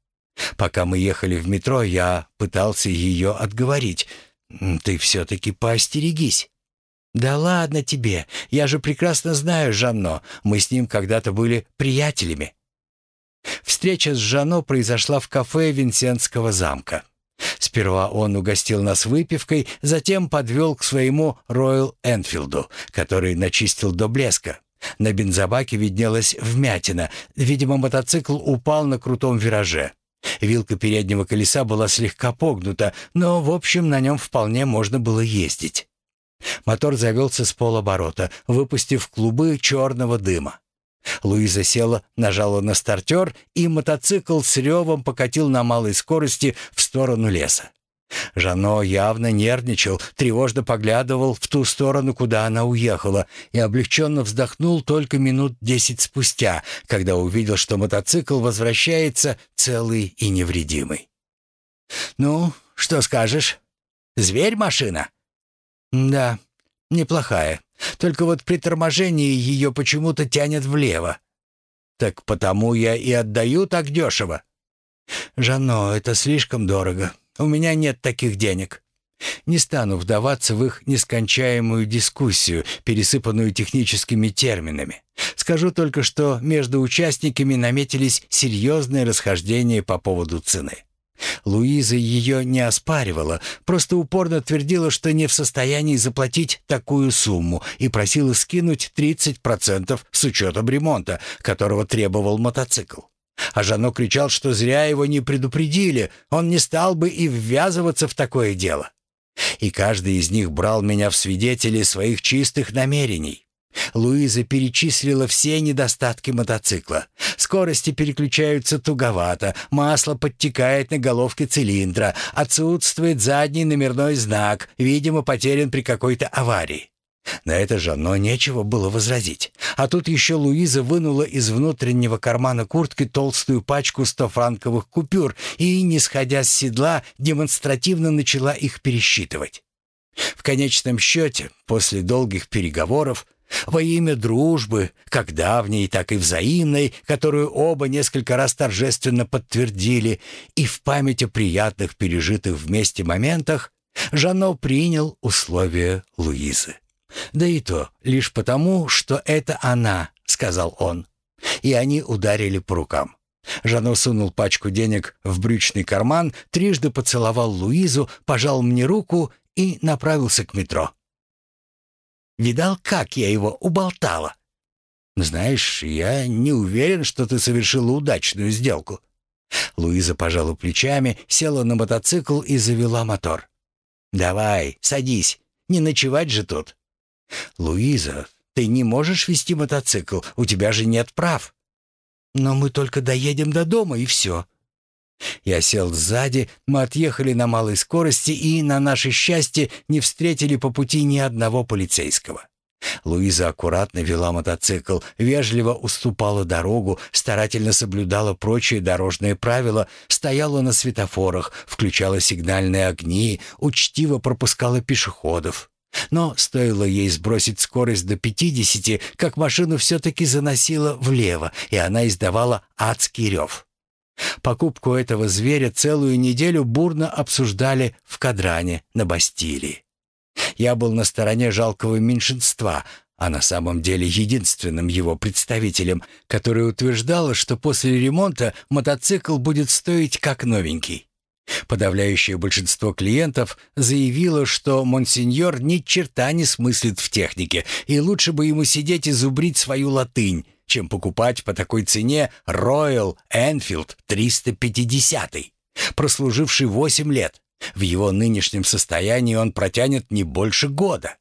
Пока мы ехали в метро, я пытался ее отговорить. «Ты все-таки поостерегись». «Да ладно тебе, я же прекрасно знаю Жанно, мы с ним когда-то были приятелями». Встреча с Жано произошла в кафе Винсентского замка. Сперва он угостил нас выпивкой, затем подвел к своему Роyal Энфилду, который начистил до блеска. На бензобаке виднелась вмятина. Видимо, мотоцикл упал на крутом вираже. Вилка переднего колеса была слегка погнута, но, в общем, на нем вполне можно было ездить. Мотор завелся с полоборота, выпустив клубы черного дыма. Луиза села, нажала на стартер, и мотоцикл с ревом покатил на малой скорости в сторону леса. Жано явно нервничал, тревожно поглядывал в ту сторону, куда она уехала, и облегченно вздохнул только минут десять спустя, когда увидел, что мотоцикл возвращается целый и невредимый. «Ну, что скажешь? Зверь-машина?» «Да, неплохая. Только вот при торможении ее почему-то тянет влево». «Так потому я и отдаю так дешево». «Жано, это слишком дорого. У меня нет таких денег». Не стану вдаваться в их нескончаемую дискуссию, пересыпанную техническими терминами. Скажу только, что между участниками наметились серьезные расхождения по поводу цены. Луиза ее не оспаривала, просто упорно твердила, что не в состоянии заплатить такую сумму и просила скинуть 30% с учетом ремонта, которого требовал мотоцикл. А Жано кричал, что зря его не предупредили, он не стал бы и ввязываться в такое дело. И каждый из них брал меня в свидетели своих чистых намерений. Луиза перечислила все недостатки мотоцикла. Скорости переключаются туговато, масло подтекает на головке цилиндра, отсутствует задний номерной знак, видимо, потерян при какой-то аварии. На это Жанно нечего было возразить. А тут еще Луиза вынула из внутреннего кармана куртки толстую пачку стофранковых купюр и, не сходя с седла, демонстративно начала их пересчитывать. В конечном счете, после долгих переговоров, во имя дружбы, как давней, так и взаимной, которую оба несколько раз торжественно подтвердили, и в память о приятных пережитых вместе моментах, Жано принял условия Луизы. «Да и то лишь потому, что это она», — сказал он. И они ударили по рукам. Жано сунул пачку денег в брючный карман, трижды поцеловал Луизу, пожал мне руку и направился к метро. Видал, как я его уболтала? Знаешь, я не уверен, что ты совершила удачную сделку. Луиза пожала плечами, села на мотоцикл и завела мотор. «Давай, садись, не ночевать же тут». «Луиза, ты не можешь вести мотоцикл, у тебя же нет прав». «Но мы только доедем до дома, и все». Я сел сзади, мы отъехали на малой скорости и, на наше счастье, не встретили по пути ни одного полицейского. Луиза аккуратно вела мотоцикл, вежливо уступала дорогу, старательно соблюдала прочие дорожные правила, стояла на светофорах, включала сигнальные огни, учтиво пропускала пешеходов. Но стоило ей сбросить скорость до 50, как машину все-таки заносило влево, и она издавала адский рев. Покупку этого зверя целую неделю бурно обсуждали в Кадране на Бастилии. Я был на стороне жалкого меньшинства, а на самом деле единственным его представителем, который утверждал, что после ремонта мотоцикл будет стоить как новенький. Подавляющее большинство клиентов заявило, что монсеньор ни черта не смыслит в технике, и лучше бы ему сидеть и зубрить свою латынь, чем покупать по такой цене Royal Enfield 350, прослуживший 8 лет. В его нынешнем состоянии он протянет не больше года.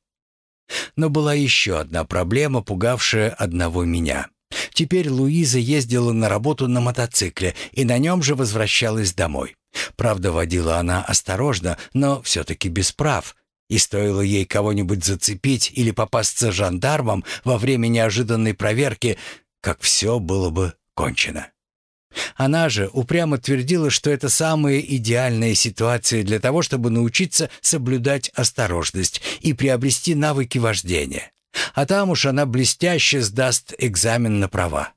Но была еще одна проблема, пугавшая одного меня. Теперь Луиза ездила на работу на мотоцикле и на нем же возвращалась домой. Правда, водила она осторожно, но все-таки без прав. И стоило ей кого-нибудь зацепить или попасться жандармам во время неожиданной проверки, как все было бы кончено. Она же упрямо твердила, что это самая идеальная ситуация для того, чтобы научиться соблюдать осторожность и приобрести навыки вождения. А там уж она блестяще сдаст экзамен на права.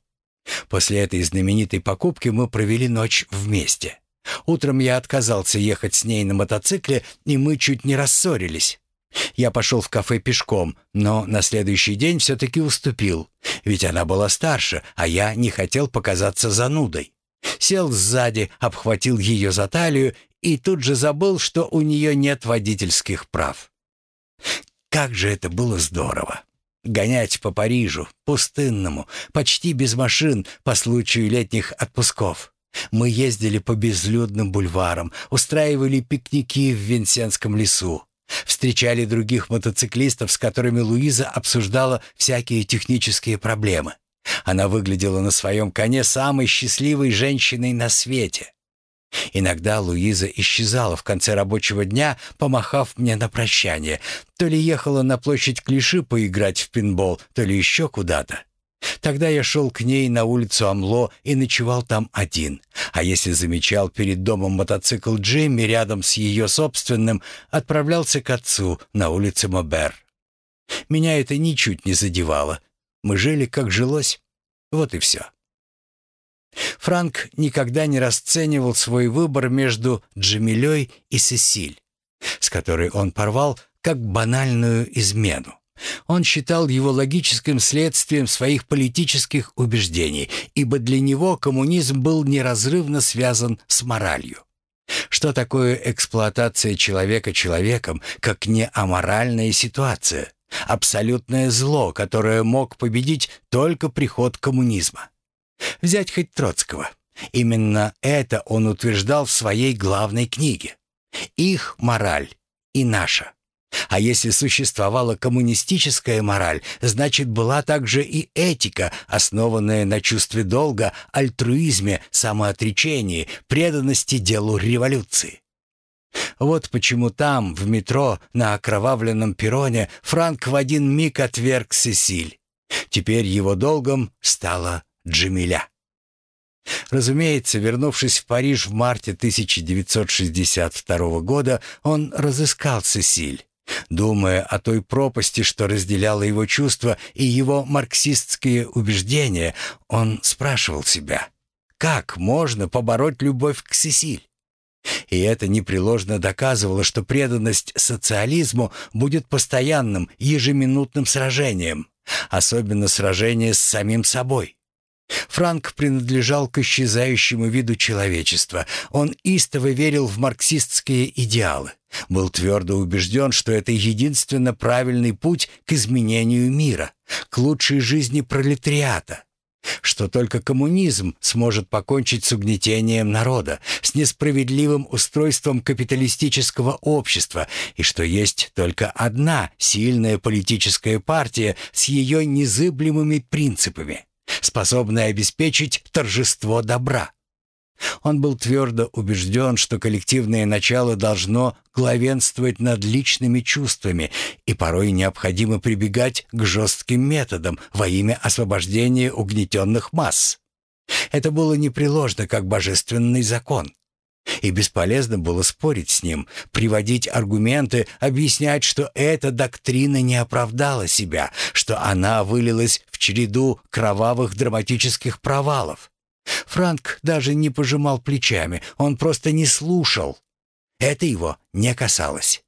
После этой знаменитой покупки мы провели ночь вместе. Утром я отказался ехать с ней на мотоцикле, и мы чуть не рассорились. Я пошел в кафе пешком, но на следующий день все-таки уступил, ведь она была старше, а я не хотел показаться занудой. Сел сзади, обхватил ее за талию и тут же забыл, что у нее нет водительских прав. Как же это было здорово! Гонять по Парижу, пустынному, почти без машин по случаю летних отпусков. Мы ездили по безлюдным бульварам, устраивали пикники в Винсентском лесу, встречали других мотоциклистов, с которыми Луиза обсуждала всякие технические проблемы. Она выглядела на своем коне самой счастливой женщиной на свете. Иногда Луиза исчезала в конце рабочего дня, помахав мне на прощание. То ли ехала на площадь Клиши поиграть в пинбол, то ли еще куда-то. Тогда я шел к ней на улицу Амло и ночевал там один. А если замечал перед домом мотоцикл Джимми рядом с ее собственным, отправлялся к отцу на улице Мобер. Меня это ничуть не задевало. Мы жили, как жилось. Вот и все. Франк никогда не расценивал свой выбор между Джамилей и Сесиль. С который он порвал, как банальную измену. Он считал его логическим следствием своих политических убеждений, ибо для него коммунизм был неразрывно связан с моралью. Что такое эксплуатация человека человеком, как не аморальная ситуация, абсолютное зло, которое мог победить только приход коммунизма? Взять хоть Троцкого. Именно это он утверждал в своей главной книге. Их мораль и наша. А если существовала коммунистическая мораль, значит была также и этика, основанная на чувстве долга, альтруизме, самоотречении, преданности делу революции. Вот почему там, в метро, на окровавленном перроне, Франк в один миг отверг Сесиль. Теперь его долгом стала Джамиля. Разумеется, вернувшись в Париж в марте 1962 года, он разыскал Сесиль. Думая о той пропасти, что разделяла его чувства и его марксистские убеждения, он спрашивал себя, как можно побороть любовь к Сесиль? И это непреложно доказывало, что преданность социализму будет постоянным, ежеминутным сражением, особенно сражение с самим собой. Франк принадлежал к исчезающему виду человечества. Он истово верил в марксистские идеалы. Был твердо убежден, что это единственно правильный путь к изменению мира, к лучшей жизни пролетариата. Что только коммунизм сможет покончить с угнетением народа, с несправедливым устройством капиталистического общества, и что есть только одна сильная политическая партия с ее незыблемыми принципами способный обеспечить торжество добра. Он был твердо убежден, что коллективное начало должно главенствовать над личными чувствами, и порой необходимо прибегать к жестким методам во имя освобождения угнетенных масс. Это было непреложно как божественный закон. И бесполезно было спорить с ним, приводить аргументы, объяснять, что эта доктрина не оправдала себя, что она вылилась в череду кровавых драматических провалов. Франк даже не пожимал плечами, он просто не слушал. Это его не касалось.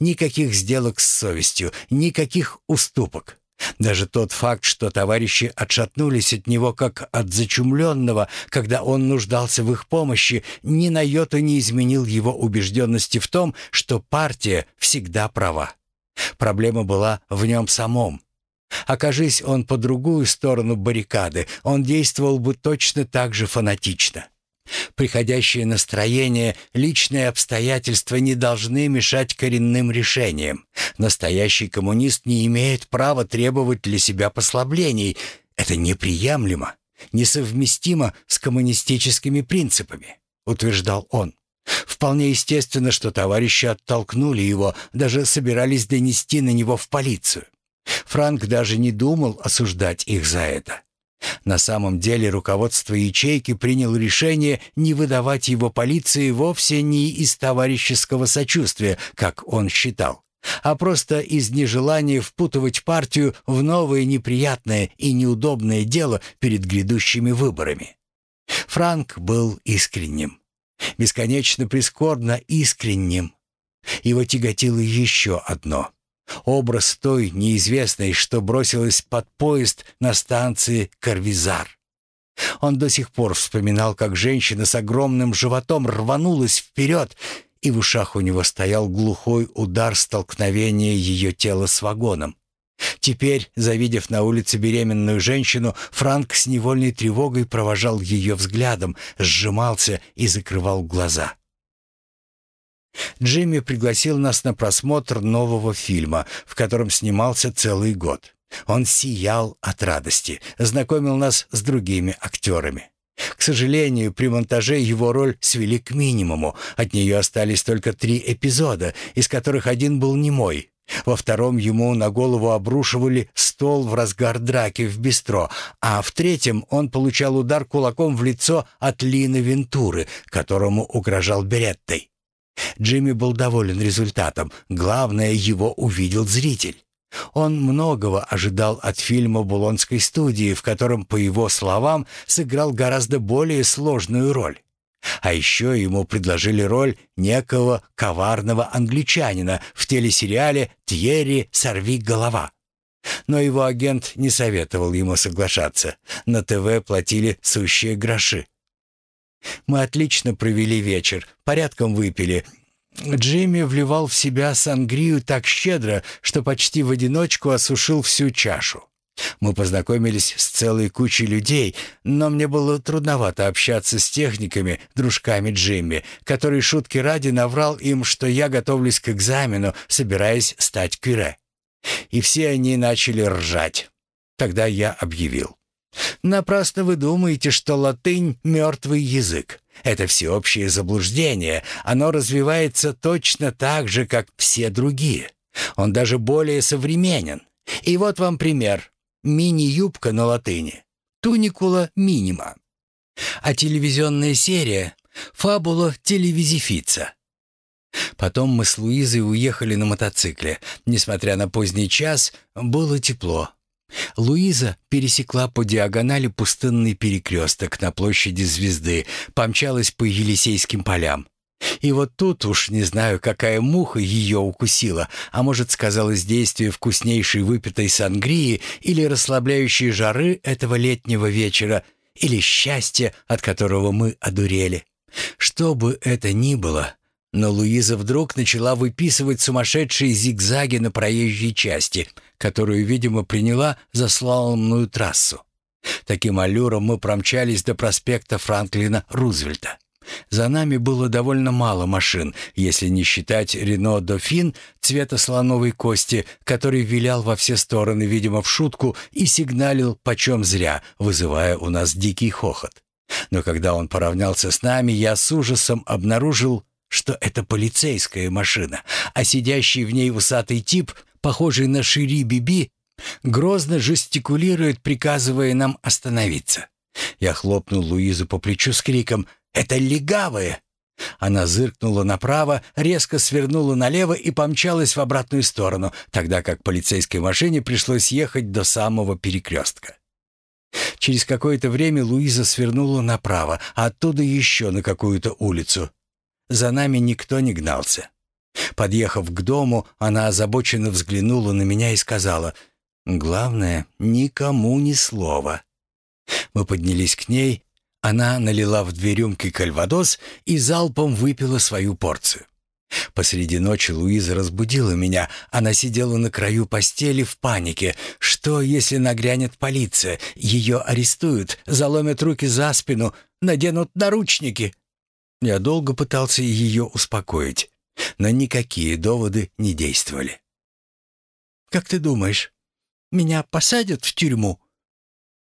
Никаких сделок с совестью, никаких уступок. Даже тот факт, что товарищи отшатнулись от него как от зачумленного, когда он нуждался в их помощи, ни на йоту не изменил его убежденности в том, что партия всегда права. Проблема была в нем самом. Окажись он по другую сторону баррикады, он действовал бы точно так же фанатично. Приходящее настроение, личные обстоятельства не должны мешать коренным решениям. Настоящий коммунист не имеет права требовать для себя послаблений. Это неприемлемо, несовместимо с коммунистическими принципами, утверждал он. Вполне естественно, что товарищи оттолкнули его, даже собирались донести на него в полицию. Франк даже не думал осуждать их за это. На самом деле руководство ячейки приняло решение не выдавать его полиции вовсе не из товарищеского сочувствия, как он считал, а просто из нежелания впутывать партию в новое неприятное и неудобное дело перед грядущими выборами. Франк был искренним, бесконечно прискорбно искренним. Его тяготило еще одно — Образ той неизвестной, что бросилась под поезд на станции Карвизар. Он до сих пор вспоминал, как женщина с огромным животом рванулась вперед, и в ушах у него стоял глухой удар столкновения ее тела с вагоном. Теперь, завидев на улице беременную женщину, Франк с невольной тревогой провожал ее взглядом, сжимался и закрывал глаза. Джимми пригласил нас на просмотр нового фильма, в котором снимался целый год. Он сиял от радости, знакомил нас с другими актерами. К сожалению, при монтаже его роль свели к минимуму. От нее остались только три эпизода, из которых один был немой. Во втором ему на голову обрушивали стол в разгар драки в бистро, а в третьем он получал удар кулаком в лицо от Лины Вентуры, которому угрожал Береттой. Джимми был доволен результатом. Главное, его увидел зритель. Он многого ожидал от фильма Булонской студии, в котором, по его словам, сыграл гораздо более сложную роль. А еще ему предложили роль некого коварного англичанина в телесериале «Тьерри, сорви голова». Но его агент не советовал ему соглашаться. На ТВ платили сущие гроши. Мы отлично провели вечер, порядком выпили. Джимми вливал в себя сангрию так щедро, что почти в одиночку осушил всю чашу. Мы познакомились с целой кучей людей, но мне было трудновато общаться с техниками, дружками Джимми, который шутки ради наврал им, что я готовлюсь к экзамену, собираясь стать кюре. И все они начали ржать. Тогда я объявил. Напрасно вы думаете, что латынь — мертвый язык. Это всеобщее заблуждение. Оно развивается точно так же, как все другие. Он даже более современен. И вот вам пример. Мини-юбка на латыни. Туникула минима. А телевизионная серия «Фабула телевизифица». Потом мы с Луизой уехали на мотоцикле. Несмотря на поздний час, было тепло. Луиза пересекла по диагонали пустынный перекресток на площади Звезды, помчалась по Елисейским полям. И вот тут уж не знаю, какая муха ее укусила, а может, сказалось действие вкуснейшей выпитой сангрии или расслабляющей жары этого летнего вечера, или счастье, от которого мы одурели. Что бы это ни было, но Луиза вдруг начала выписывать сумасшедшие зигзаги на проезжей части, которую, видимо, приняла за слаломную трассу. Таким аллюром мы промчались до проспекта Франклина Рузвельта. За нами было довольно мало машин, если не считать Рено Дофин цвета слоновой кости, который вилял во все стороны, видимо, в шутку, и сигналил почем зря, вызывая у нас дикий хохот. Но когда он поравнялся с нами, я с ужасом обнаружил что это полицейская машина, а сидящий в ней усатый тип, похожий на Шири Биби, грозно жестикулирует, приказывая нам остановиться. Я хлопнул Луизу по плечу с криком «Это легавые!» Она зыркнула направо, резко свернула налево и помчалась в обратную сторону, тогда как полицейской машине пришлось ехать до самого перекрестка. Через какое-то время Луиза свернула направо, а оттуда еще на какую-то улицу. За нами никто не гнался. Подъехав к дому, она озабоченно взглянула на меня и сказала, «Главное, никому ни слова». Мы поднялись к ней, она налила в две рюмки кальвадос и залпом выпила свою порцию. Посреди ночи Луиза разбудила меня. Она сидела на краю постели в панике. Что, если нагрянет полиция? Ее арестуют, заломят руки за спину, наденут наручники. Я долго пытался ее успокоить, но никакие доводы не действовали. «Как ты думаешь, меня посадят в тюрьму?»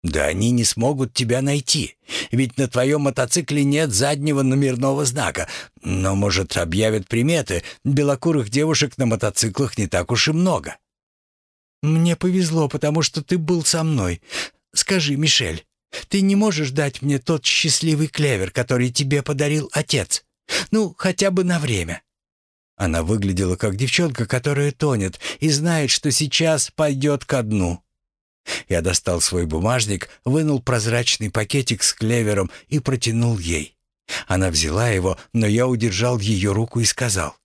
«Да они не смогут тебя найти, ведь на твоем мотоцикле нет заднего номерного знака. Но, может, объявят приметы, белокурых девушек на мотоциклах не так уж и много». «Мне повезло, потому что ты был со мной. Скажи, Мишель, ты не можешь дать мне тот счастливый клевер, который тебе подарил отец? Ну, хотя бы на время». Она выглядела как девчонка, которая тонет и знает, что сейчас пойдет ко дну. Я достал свой бумажник, вынул прозрачный пакетик с клевером и протянул ей. Она взяла его, но я удержал ее руку и сказал,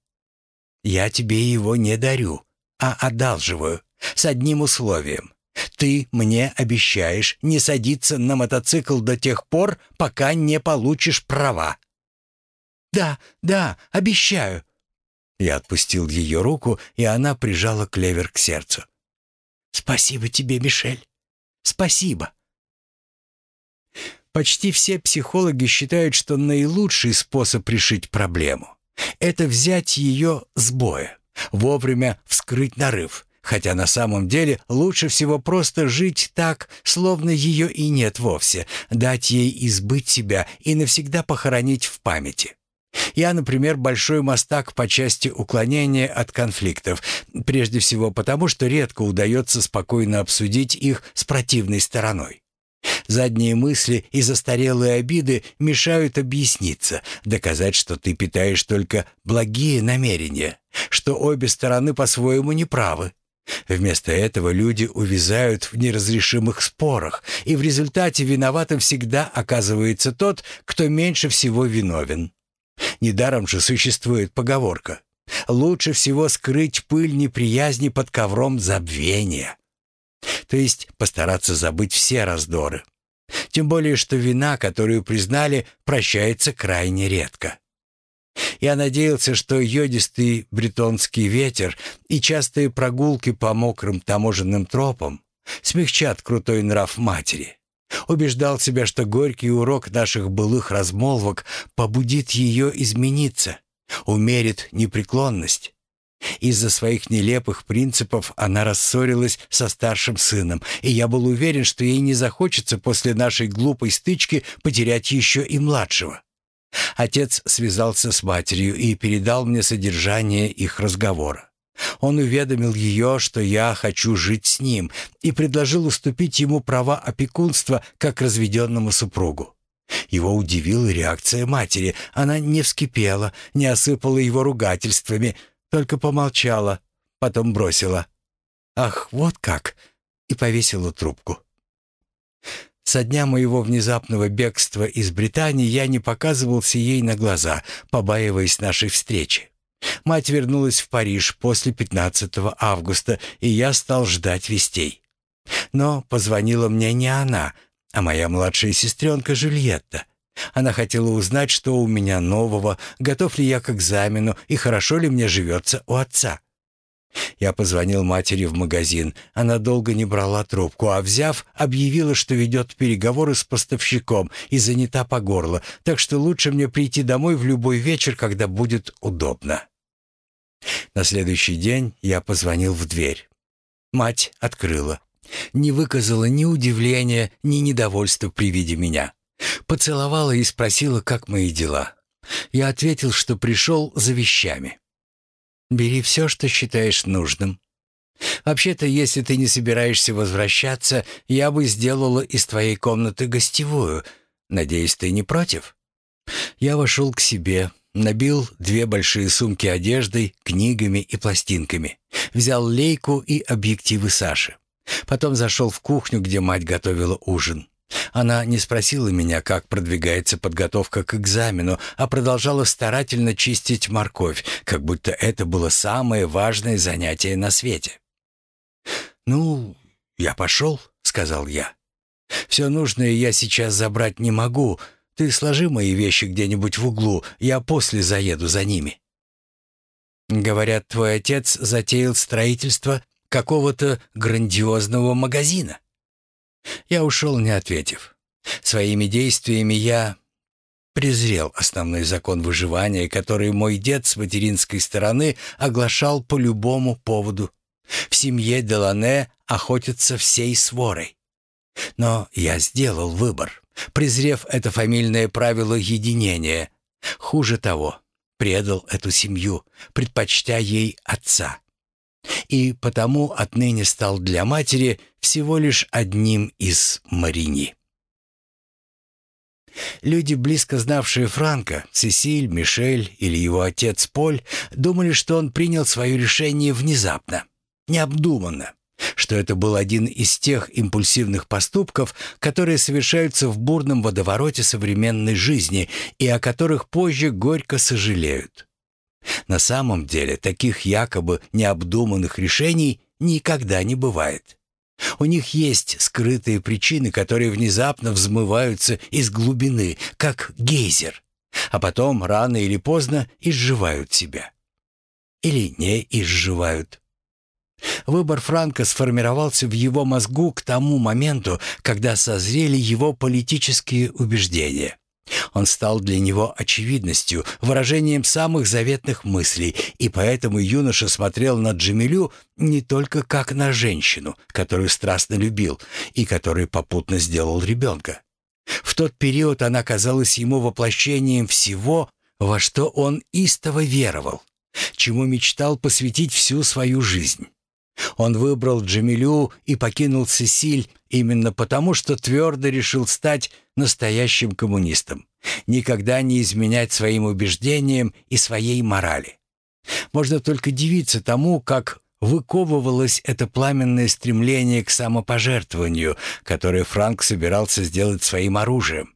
«Я тебе его не дарю, а одалживаю, с одним условием. Ты мне обещаешь не садиться на мотоцикл до тех пор, пока не получишь права». «Да, да, обещаю». Я отпустил ее руку, и она прижала клевер к сердцу. «Спасибо тебе, Мишель. Спасибо». Почти все психологи считают, что наилучший способ решить проблему — это взять ее с боя, вовремя вскрыть нарыв, Хотя на самом деле лучше всего просто жить так, словно ее и нет вовсе, дать ей избыть себя и навсегда похоронить в памяти. Я, например, большой мастак по части уклонения от конфликтов, прежде всего потому, что редко удается спокойно обсудить их с противной стороной. Задние мысли и застарелые обиды мешают объясниться, доказать, что ты питаешь только благие намерения, что обе стороны по-своему неправы. Вместо этого люди увязают в неразрешимых спорах, и в результате виноватым всегда оказывается тот, кто меньше всего виновен. Недаром же существует поговорка «Лучше всего скрыть пыль неприязни под ковром забвения». То есть постараться забыть все раздоры. Тем более, что вина, которую признали, прощается крайне редко. Я надеялся, что йодистый бретонский ветер и частые прогулки по мокрым таможенным тропам смягчат крутой нрав матери. Убеждал себя, что горький урок наших былых размолвок побудит ее измениться, умерит непреклонность. Из-за своих нелепых принципов она рассорилась со старшим сыном, и я был уверен, что ей не захочется после нашей глупой стычки потерять еще и младшего. Отец связался с матерью и передал мне содержание их разговора. Он уведомил ее, что я хочу жить с ним, и предложил уступить ему права опекунства как разведенному супругу. Его удивила реакция матери. Она не вскипела, не осыпала его ругательствами, только помолчала, потом бросила. «Ах, вот как!» и повесила трубку. Со дня моего внезапного бегства из Британии я не показывался ей на глаза, побаиваясь нашей встречи. Мать вернулась в Париж после 15 августа, и я стал ждать вестей. Но позвонила мне не она, а моя младшая сестренка Жюльетта. Она хотела узнать, что у меня нового, готов ли я к экзамену и хорошо ли мне живется у отца. Я позвонил матери в магазин. Она долго не брала трубку, а взяв, объявила, что ведет переговоры с поставщиком и занята по горло, так что лучше мне прийти домой в любой вечер, когда будет удобно. На следующий день я позвонил в дверь. Мать открыла. Не выказала ни удивления, ни недовольства при виде меня. Поцеловала и спросила, как мои дела. Я ответил, что пришел за вещами. Бери все, что считаешь нужным. Вообще-то, если ты не собираешься возвращаться, я бы сделала из твоей комнаты гостевую. Надеюсь, ты не против?» Я вошел к себе, набил две большие сумки одеждой, книгами и пластинками, взял лейку и объективы Саши. Потом зашел в кухню, где мать готовила ужин. Она не спросила меня, как продвигается подготовка к экзамену, а продолжала старательно чистить морковь, как будто это было самое важное занятие на свете. «Ну, я пошел», — сказал я. «Все нужное я сейчас забрать не могу. Ты сложи мои вещи где-нибудь в углу, я после заеду за ними». «Говорят, твой отец затеял строительство какого-то грандиозного магазина». Я ушел, не ответив. Своими действиями я презрел основной закон выживания, который мой дед с материнской стороны оглашал по любому поводу. В семье Делане охотятся всей сворой. Но я сделал выбор, презрев это фамильное правило единения. Хуже того, предал эту семью, предпочтя ей отца и потому отныне стал для матери всего лишь одним из Марини. Люди, близко знавшие Франка, Сесиль, Мишель или его отец Поль, думали, что он принял свое решение внезапно, необдуманно, что это был один из тех импульсивных поступков, которые совершаются в бурном водовороте современной жизни и о которых позже горько сожалеют. На самом деле таких якобы необдуманных решений никогда не бывает. У них есть скрытые причины, которые внезапно взмываются из глубины, как гейзер, а потом рано или поздно изживают себя. Или не изживают. Выбор Франка сформировался в его мозгу к тому моменту, когда созрели его политические убеждения. Он стал для него очевидностью, выражением самых заветных мыслей, и поэтому юноша смотрел на Джамилю не только как на женщину, которую страстно любил и которой попутно сделал ребенка. В тот период она казалась ему воплощением всего, во что он истово веровал, чему мечтал посвятить всю свою жизнь. Он выбрал Джамилю и покинул Сесиль именно потому, что твердо решил стать настоящим коммунистом, никогда не изменять своим убеждениям и своей морали. Можно только дивиться тому, как выковывалось это пламенное стремление к самопожертвованию, которое Франк собирался сделать своим оружием.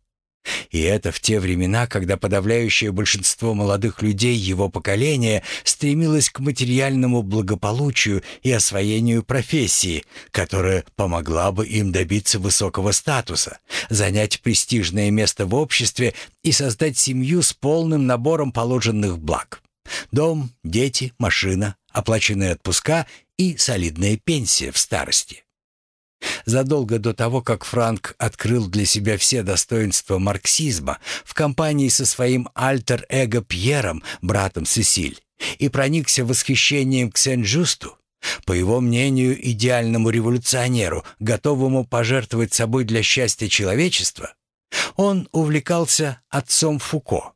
И это в те времена, когда подавляющее большинство молодых людей его поколения стремилось к материальному благополучию и освоению профессии, которая помогла бы им добиться высокого статуса, занять престижное место в обществе и создать семью с полным набором положенных благ. Дом, дети, машина, оплаченные отпуска и солидная пенсия в старости. Задолго до того, как Франк открыл для себя все достоинства марксизма в компании со своим альтер-эго Пьером, братом Сесиль, и проникся восхищением к Сен-Жусту, по его мнению, идеальному революционеру, готовому пожертвовать собой для счастья человечества, он увлекался отцом Фуко.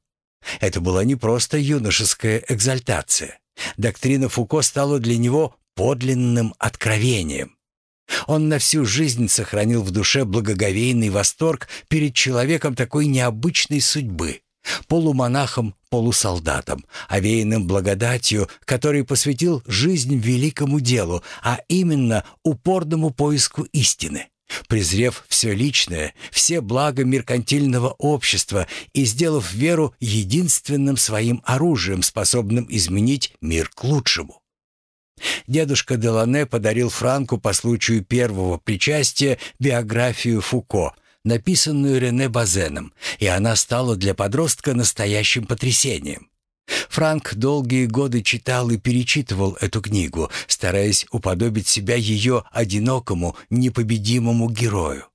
Это была не просто юношеская экзальтация. Доктрина Фуко стала для него подлинным откровением. Он на всю жизнь сохранил в душе благоговейный восторг перед человеком такой необычной судьбы, полумонахом, полусолдатом, овеянным благодатью, который посвятил жизнь великому делу, а именно упорному поиску истины, презрев все личное, все блага меркантильного общества и сделав веру единственным своим оружием, способным изменить мир к лучшему. Дедушка Делане подарил Франку по случаю первого причастия биографию Фуко, написанную Рене Базеном, и она стала для подростка настоящим потрясением. Франк долгие годы читал и перечитывал эту книгу, стараясь уподобить себя ее одинокому, непобедимому герою.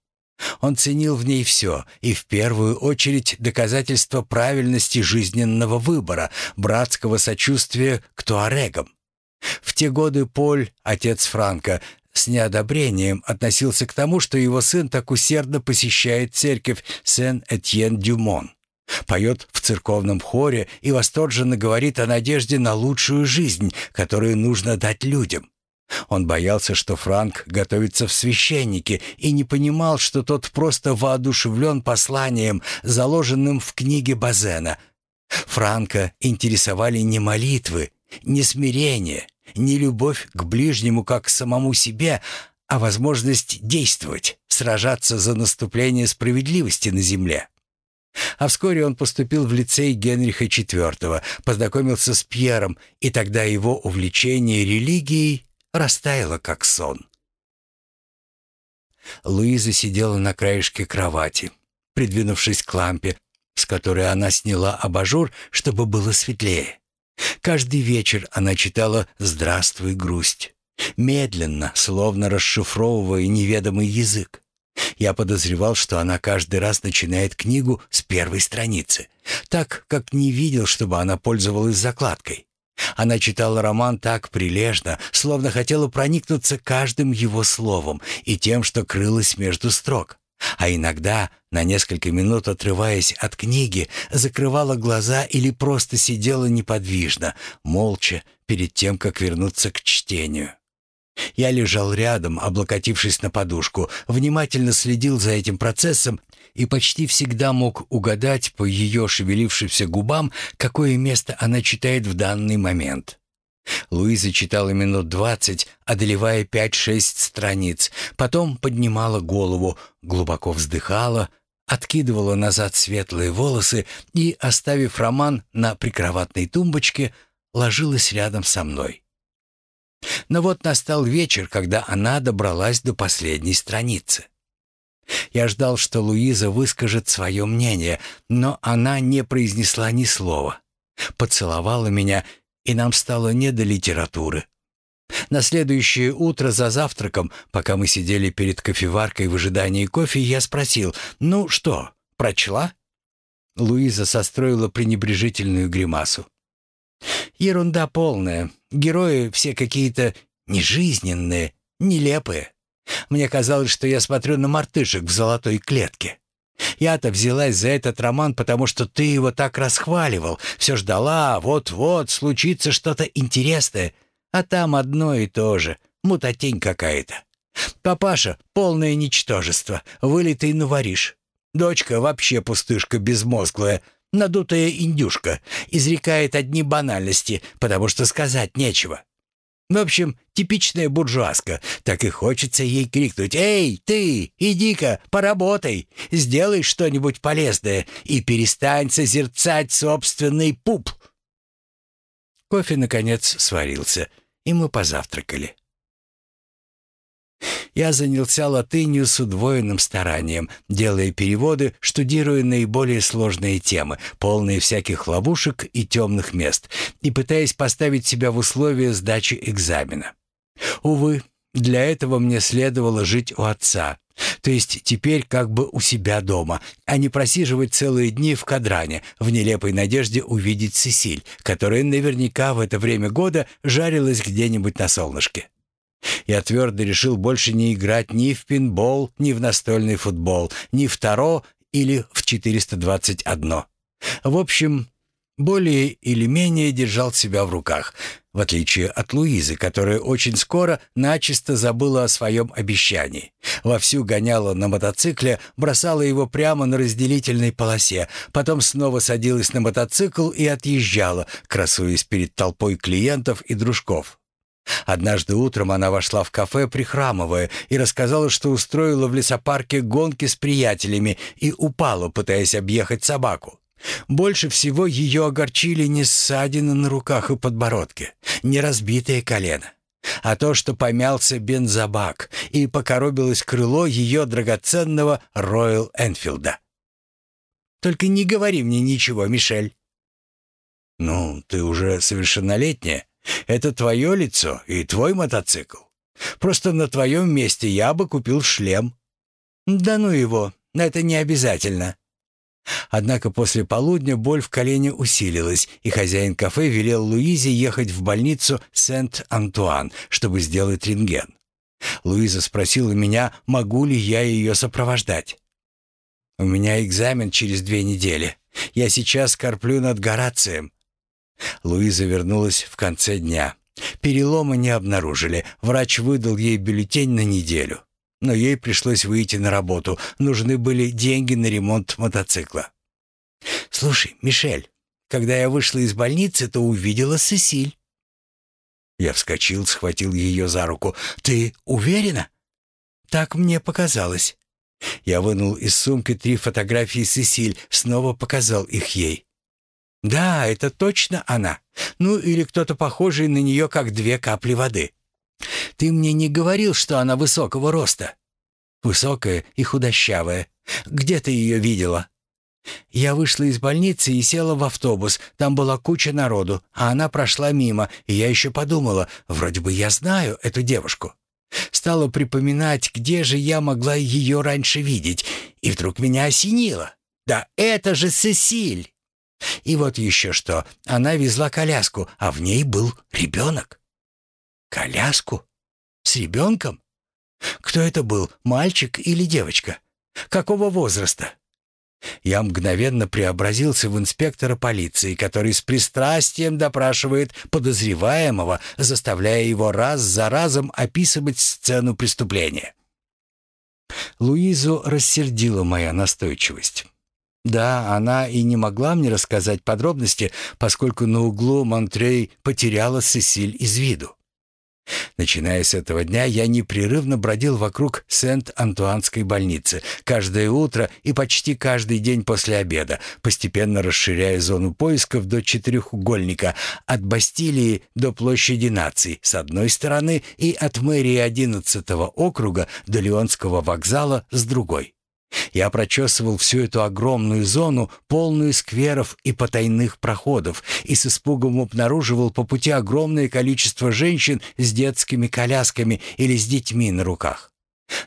Он ценил в ней все, и в первую очередь доказательство правильности жизненного выбора, братского сочувствия к туарегам. В те годы Поль, отец Франка, с неодобрением относился к тому, что его сын так усердно посещает церковь Сен-Этьен-Дюмон, поет в церковном хоре и восторженно говорит о надежде на лучшую жизнь, которую нужно дать людям. Он боялся, что Франк готовится в священнике и не понимал, что тот просто воодушевлен посланием, заложенным в книге Базена. Франка интересовали не молитвы, не смирение, не любовь к ближнему как к самому себе, а возможность действовать, сражаться за наступление справедливости на земле. А вскоре он поступил в лицей Генриха IV, познакомился с Пьером, и тогда его увлечение религией растаяло как сон. Луиза сидела на краешке кровати, придвинувшись к лампе, с которой она сняла абажур, чтобы было светлее. Каждый вечер она читала «Здравствуй, грусть», медленно, словно расшифровывая неведомый язык. Я подозревал, что она каждый раз начинает книгу с первой страницы, так как не видел, чтобы она пользовалась закладкой. Она читала роман так прилежно, словно хотела проникнуться каждым его словом и тем, что крылось между строк а иногда, на несколько минут отрываясь от книги, закрывала глаза или просто сидела неподвижно, молча, перед тем, как вернуться к чтению. Я лежал рядом, облокотившись на подушку, внимательно следил за этим процессом и почти всегда мог угадать по ее шевелившимся губам, какое место она читает в данный момент. Луиза читала минут двадцать, одолевая пять-шесть страниц, потом поднимала голову, глубоко вздыхала, откидывала назад светлые волосы и, оставив роман на прикроватной тумбочке, ложилась рядом со мной. Но вот настал вечер, когда она добралась до последней страницы. Я ждал, что Луиза выскажет свое мнение, но она не произнесла ни слова. Поцеловала меня и нам стало не до литературы. На следующее утро за завтраком, пока мы сидели перед кофеваркой в ожидании кофе, я спросил, «Ну что, прочла?» Луиза состроила пренебрежительную гримасу. «Ерунда полная. Герои все какие-то нежизненные, нелепые. Мне казалось, что я смотрю на мартышек в золотой клетке». Я-то взялась за этот роман, потому что ты его так расхваливал. Все ждала, вот-вот, случится что-то интересное. А там одно и то же, мутатень какая-то. Папаша — полное ничтожество, вылитый новориш. Дочка вообще пустышка безмозглая, надутая индюшка, изрекает одни банальности, потому что сказать нечего. В общем, типичная буржуазка. Так и хочется ей крикнуть «Эй, ты, иди-ка, поработай, сделай что-нибудь полезное и перестань созерцать собственный пуп». Кофе, наконец, сварился, и мы позавтракали. Я занялся латынью с удвоенным старанием, делая переводы, штудируя наиболее сложные темы, полные всяких ловушек и темных мест, и пытаясь поставить себя в условия сдачи экзамена. Увы, для этого мне следовало жить у отца, то есть теперь как бы у себя дома, а не просиживать целые дни в кадране в нелепой надежде увидеть Сесиль, которая наверняка в это время года жарилась где-нибудь на солнышке. Я твердо решил больше не играть ни в пинбол, ни в настольный футбол, ни в таро или в 421. В общем, более или менее держал себя в руках, в отличие от Луизы, которая очень скоро начисто забыла о своем обещании. Вовсю гоняла на мотоцикле, бросала его прямо на разделительной полосе, потом снова садилась на мотоцикл и отъезжала, красуясь перед толпой клиентов и дружков. Однажды утром она вошла в кафе, прихрамывая, и рассказала, что устроила в лесопарке гонки с приятелями и упала, пытаясь объехать собаку. Больше всего ее огорчили не ссадины на руках и подбородке, не разбитое колено, а то, что помялся бензобак и покоробилось крыло ее драгоценного Роyal Энфилда. «Только не говори мне ничего, Мишель». «Ну, ты уже совершеннолетняя», это твое лицо и твой мотоцикл. Просто на твоем месте я бы купил шлем». «Да ну его, это не обязательно». Однако после полудня боль в колене усилилась, и хозяин кафе велел Луизе ехать в больницу Сент-Антуан, чтобы сделать рентген. Луиза спросила меня, могу ли я ее сопровождать. «У меня экзамен через две недели. Я сейчас корплю над Горацием. Луиза вернулась в конце дня. Перелома не обнаружили. Врач выдал ей бюллетень на неделю. Но ей пришлось выйти на работу. Нужны были деньги на ремонт мотоцикла. «Слушай, Мишель, когда я вышла из больницы, то увидела Сесиль». Я вскочил, схватил ее за руку. «Ты уверена?» «Так мне показалось». Я вынул из сумки три фотографии Сесиль, снова показал их ей. Да, это точно она. Ну или кто-то похожий на нее, как две капли воды. Ты мне не говорил, что она высокого роста? Высокая и худощавая. Где ты ее видела? Я вышла из больницы и села в автобус. Там была куча народу, а она прошла мимо, и я еще подумала, вроде бы я знаю эту девушку. Стала припоминать, где же я могла ее раньше видеть, и вдруг меня осенило. Да это же Сесиль! И вот еще что. Она везла коляску, а в ней был ребенок. Коляску? С ребенком? Кто это был, мальчик или девочка? Какого возраста? Я мгновенно преобразился в инспектора полиции, который с пристрастием допрашивает подозреваемого, заставляя его раз за разом описывать сцену преступления. Луизу рассердила моя настойчивость. Да, она и не могла мне рассказать подробности, поскольку на углу Монтрей потеряла Сесиль из виду. Начиная с этого дня, я непрерывно бродил вокруг Сент-Антуанской больницы каждое утро и почти каждый день после обеда, постепенно расширяя зону поисков до четырехугольника от Бастилии до площади наций с одной стороны и от мэрии 11 округа до Леонского вокзала с другой. Я прочесывал всю эту огромную зону, полную скверов и потайных проходов, и с испугом обнаруживал по пути огромное количество женщин с детскими колясками или с детьми на руках.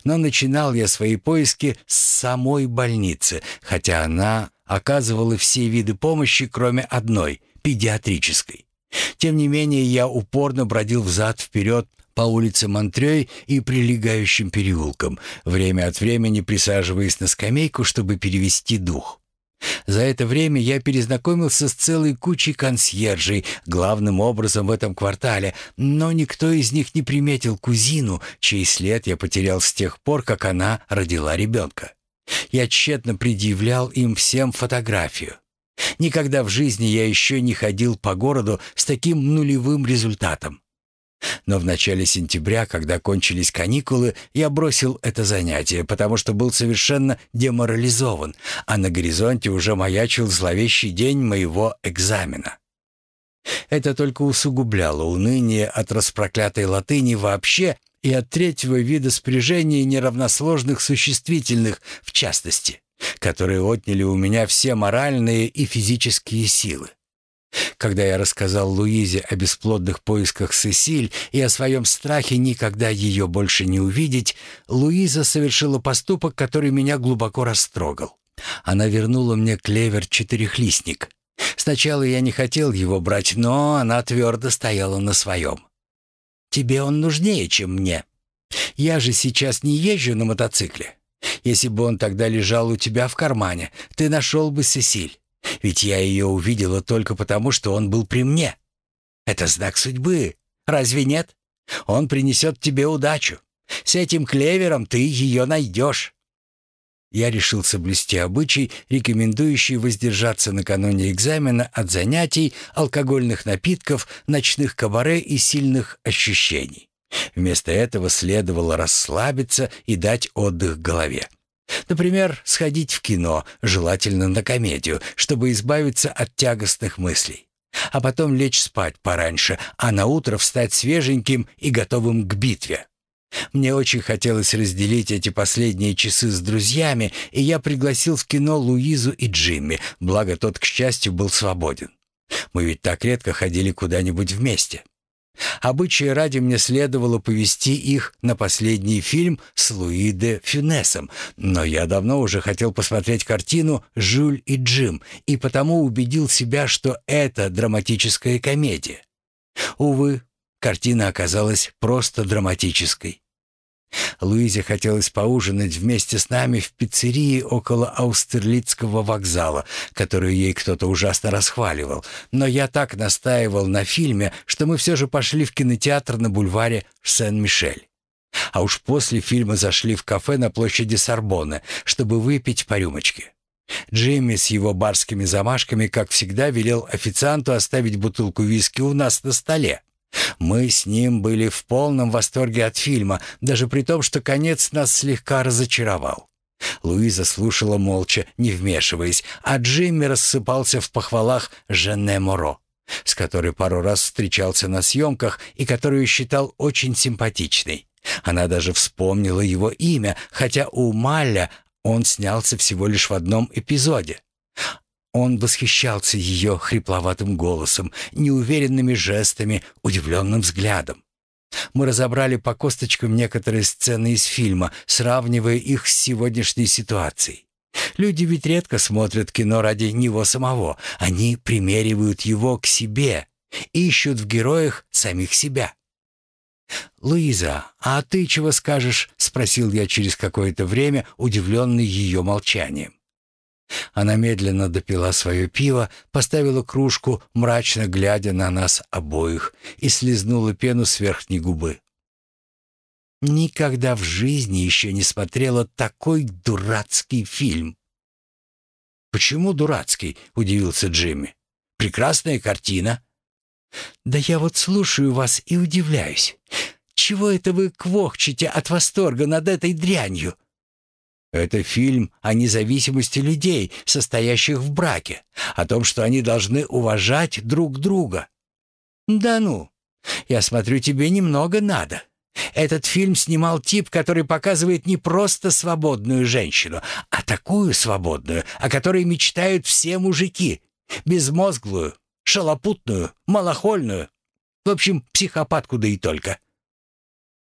Но начинал я свои поиски с самой больницы, хотя она оказывала все виды помощи, кроме одной — педиатрической. Тем не менее, я упорно бродил взад-вперед по улице Монтрей и прилегающим переулкам, время от времени присаживаясь на скамейку, чтобы перевести дух. За это время я перезнакомился с целой кучей консьержей, главным образом в этом квартале, но никто из них не приметил кузину, чей след я потерял с тех пор, как она родила ребенка. Я тщетно предъявлял им всем фотографию. Никогда в жизни я еще не ходил по городу с таким нулевым результатом. Но в начале сентября, когда кончились каникулы, я бросил это занятие, потому что был совершенно деморализован, а на горизонте уже маячил зловещий день моего экзамена. Это только усугубляло уныние от распроклятой латыни вообще и от третьего вида спряжения неравносложных существительных в частности, которые отняли у меня все моральные и физические силы. Когда я рассказал Луизе о бесплодных поисках Сесиль и о своем страхе никогда ее больше не увидеть, Луиза совершила поступок, который меня глубоко растрогал. Она вернула мне клевер-четырехлистник. Сначала я не хотел его брать, но она твердо стояла на своем. «Тебе он нужнее, чем мне. Я же сейчас не езжу на мотоцикле. Если бы он тогда лежал у тебя в кармане, ты нашел бы Сесиль. Ведь я ее увидела только потому, что он был при мне. Это знак судьбы. Разве нет? Он принесет тебе удачу. С этим клевером ты ее найдешь. Я решил соблюсти обычай, рекомендующий воздержаться накануне экзамена от занятий, алкогольных напитков, ночных кабаре и сильных ощущений. Вместо этого следовало расслабиться и дать отдых голове. Например, сходить в кино, желательно на комедию, чтобы избавиться от тягостных мыслей. А потом лечь спать пораньше, а на утро встать свеженьким и готовым к битве. Мне очень хотелось разделить эти последние часы с друзьями, и я пригласил в кино Луизу и Джимми, благо тот, к счастью, был свободен. Мы ведь так редко ходили куда-нибудь вместе. Обычая ради мне следовало повести их на последний фильм с Луи де Фюнесом, но я давно уже хотел посмотреть картину «Жюль и Джим» и потому убедил себя, что это драматическая комедия. Увы, картина оказалась просто драматической. Луизе хотелось поужинать вместе с нами в пиццерии около Аустерлицкого вокзала, которую ей кто-то ужасно расхваливал, но я так настаивал на фильме, что мы все же пошли в кинотеатр на бульваре Сен-Мишель. А уж после фильма зашли в кафе на площади Сорбонны, чтобы выпить по рюмочке. Джимми с его барскими замашками, как всегда, велел официанту оставить бутылку виски у нас на столе. Мы с ним были в полном восторге от фильма, даже при том, что конец нас слегка разочаровал. Луиза слушала молча, не вмешиваясь, а Джимми рассыпался в похвалах Женне Моро, с которой пару раз встречался на съемках и которую считал очень симпатичной. Она даже вспомнила его имя, хотя у Малля он снялся всего лишь в одном эпизоде. Он восхищался ее хрипловатым голосом, неуверенными жестами, удивленным взглядом. Мы разобрали по косточкам некоторые сцены из фильма, сравнивая их с сегодняшней ситуацией. Люди ведь редко смотрят кино ради него самого. Они примеривают его к себе, ищут в героях самих себя. «Луиза, а ты чего скажешь?» — спросил я через какое-то время, удивленный ее молчанием. Она медленно допила свое пиво, поставила кружку, мрачно глядя на нас обоих, и слезнула пену с верхней губы. Никогда в жизни еще не смотрела такой дурацкий фильм. «Почему дурацкий?» — удивился Джимми. «Прекрасная картина». «Да я вот слушаю вас и удивляюсь. Чего это вы квохчете от восторга над этой дрянью?» Это фильм о независимости людей, состоящих в браке, о том, что они должны уважать друг друга. Да ну, я смотрю, тебе немного надо. Этот фильм снимал тип, который показывает не просто свободную женщину, а такую свободную, о которой мечтают все мужики. Безмозглую, шалопутную, малохольную. В общем, психопатку да и только.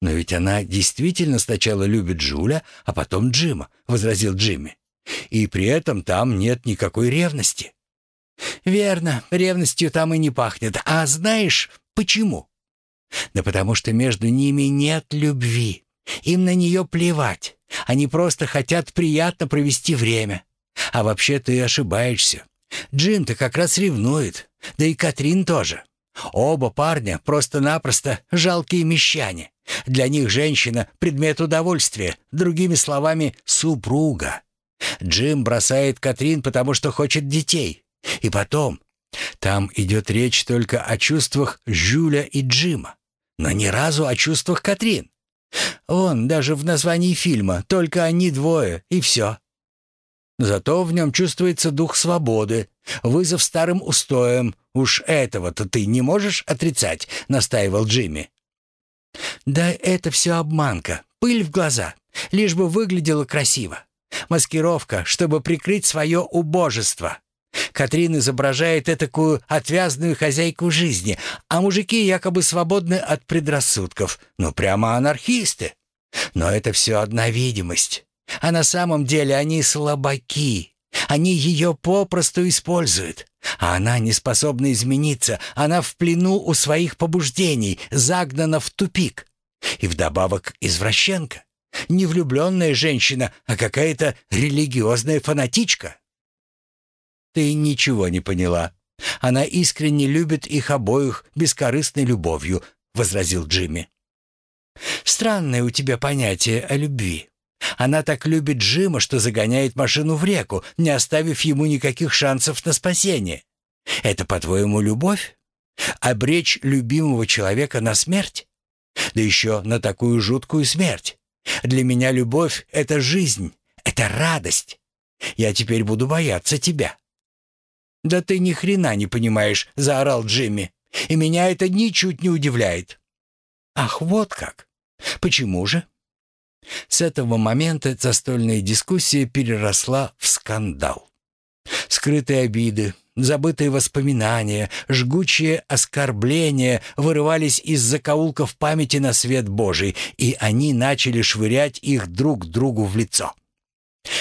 «Но ведь она действительно сначала любит Джуля, а потом Джима», — возразил Джимми. «И при этом там нет никакой ревности». «Верно, ревностью там и не пахнет. А знаешь, почему?» «Да потому что между ними нет любви. Им на нее плевать. Они просто хотят приятно провести время. А вообще ты ошибаешься. Джим-то как раз ревнует. Да и Катрин тоже. Оба парня просто-напросто жалкие мещане. Для них женщина — предмет удовольствия, другими словами, супруга. Джим бросает Катрин, потому что хочет детей. И потом, там идет речь только о чувствах Жюля и Джима. но ни разу о чувствах Катрин. Он даже в названии фильма, только они двое, и все. Зато в нем чувствуется дух свободы, вызов старым устоям. Уж этого-то ты не можешь отрицать», — настаивал Джимми. «Да это все обманка, пыль в глаза, лишь бы выглядело красиво. Маскировка, чтобы прикрыть свое убожество. Катрин изображает этакую отвязную хозяйку жизни, а мужики якобы свободны от предрассудков. Ну, прямо анархисты. Но это все одна видимость. А на самом деле они слабаки. Они ее попросту используют. А она не способна измениться. Она в плену у своих побуждений, загнана в тупик. И вдобавок извращенка. Не влюбленная женщина, а какая-то религиозная фанатичка. Ты ничего не поняла. Она искренне любит их обоих бескорыстной любовью, возразил Джимми. Странное у тебя понятие о любви. Она так любит Джима, что загоняет машину в реку, не оставив ему никаких шансов на спасение. Это, по-твоему, любовь? Обречь любимого человека на смерть? Да еще на такую жуткую смерть. Для меня любовь — это жизнь, это радость. Я теперь буду бояться тебя». «Да ты ни хрена не понимаешь», — заорал Джимми. «И меня это ничуть не удивляет». «Ах, вот как! Почему же?» С этого момента застольная дискуссия переросла в скандал. Скрытые обиды, забытые воспоминания, жгучие оскорбления вырывались из закоулков памяти на свет Божий, и они начали швырять их друг другу в лицо.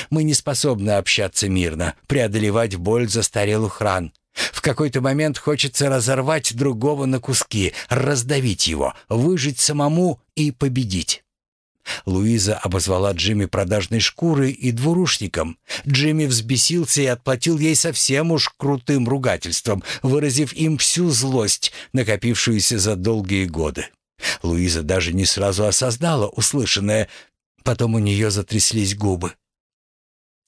Мы не способны общаться мирно, преодолевать боль застарелых ран. В какой-то момент хочется разорвать другого на куски, раздавить его, выжить самому и победить. Луиза обозвала Джимми продажной шкурой и двурушником. Джимми взбесился и отплатил ей совсем уж крутым ругательством, выразив им всю злость, накопившуюся за долгие годы. Луиза даже не сразу осознала услышанное, потом у нее затряслись губы.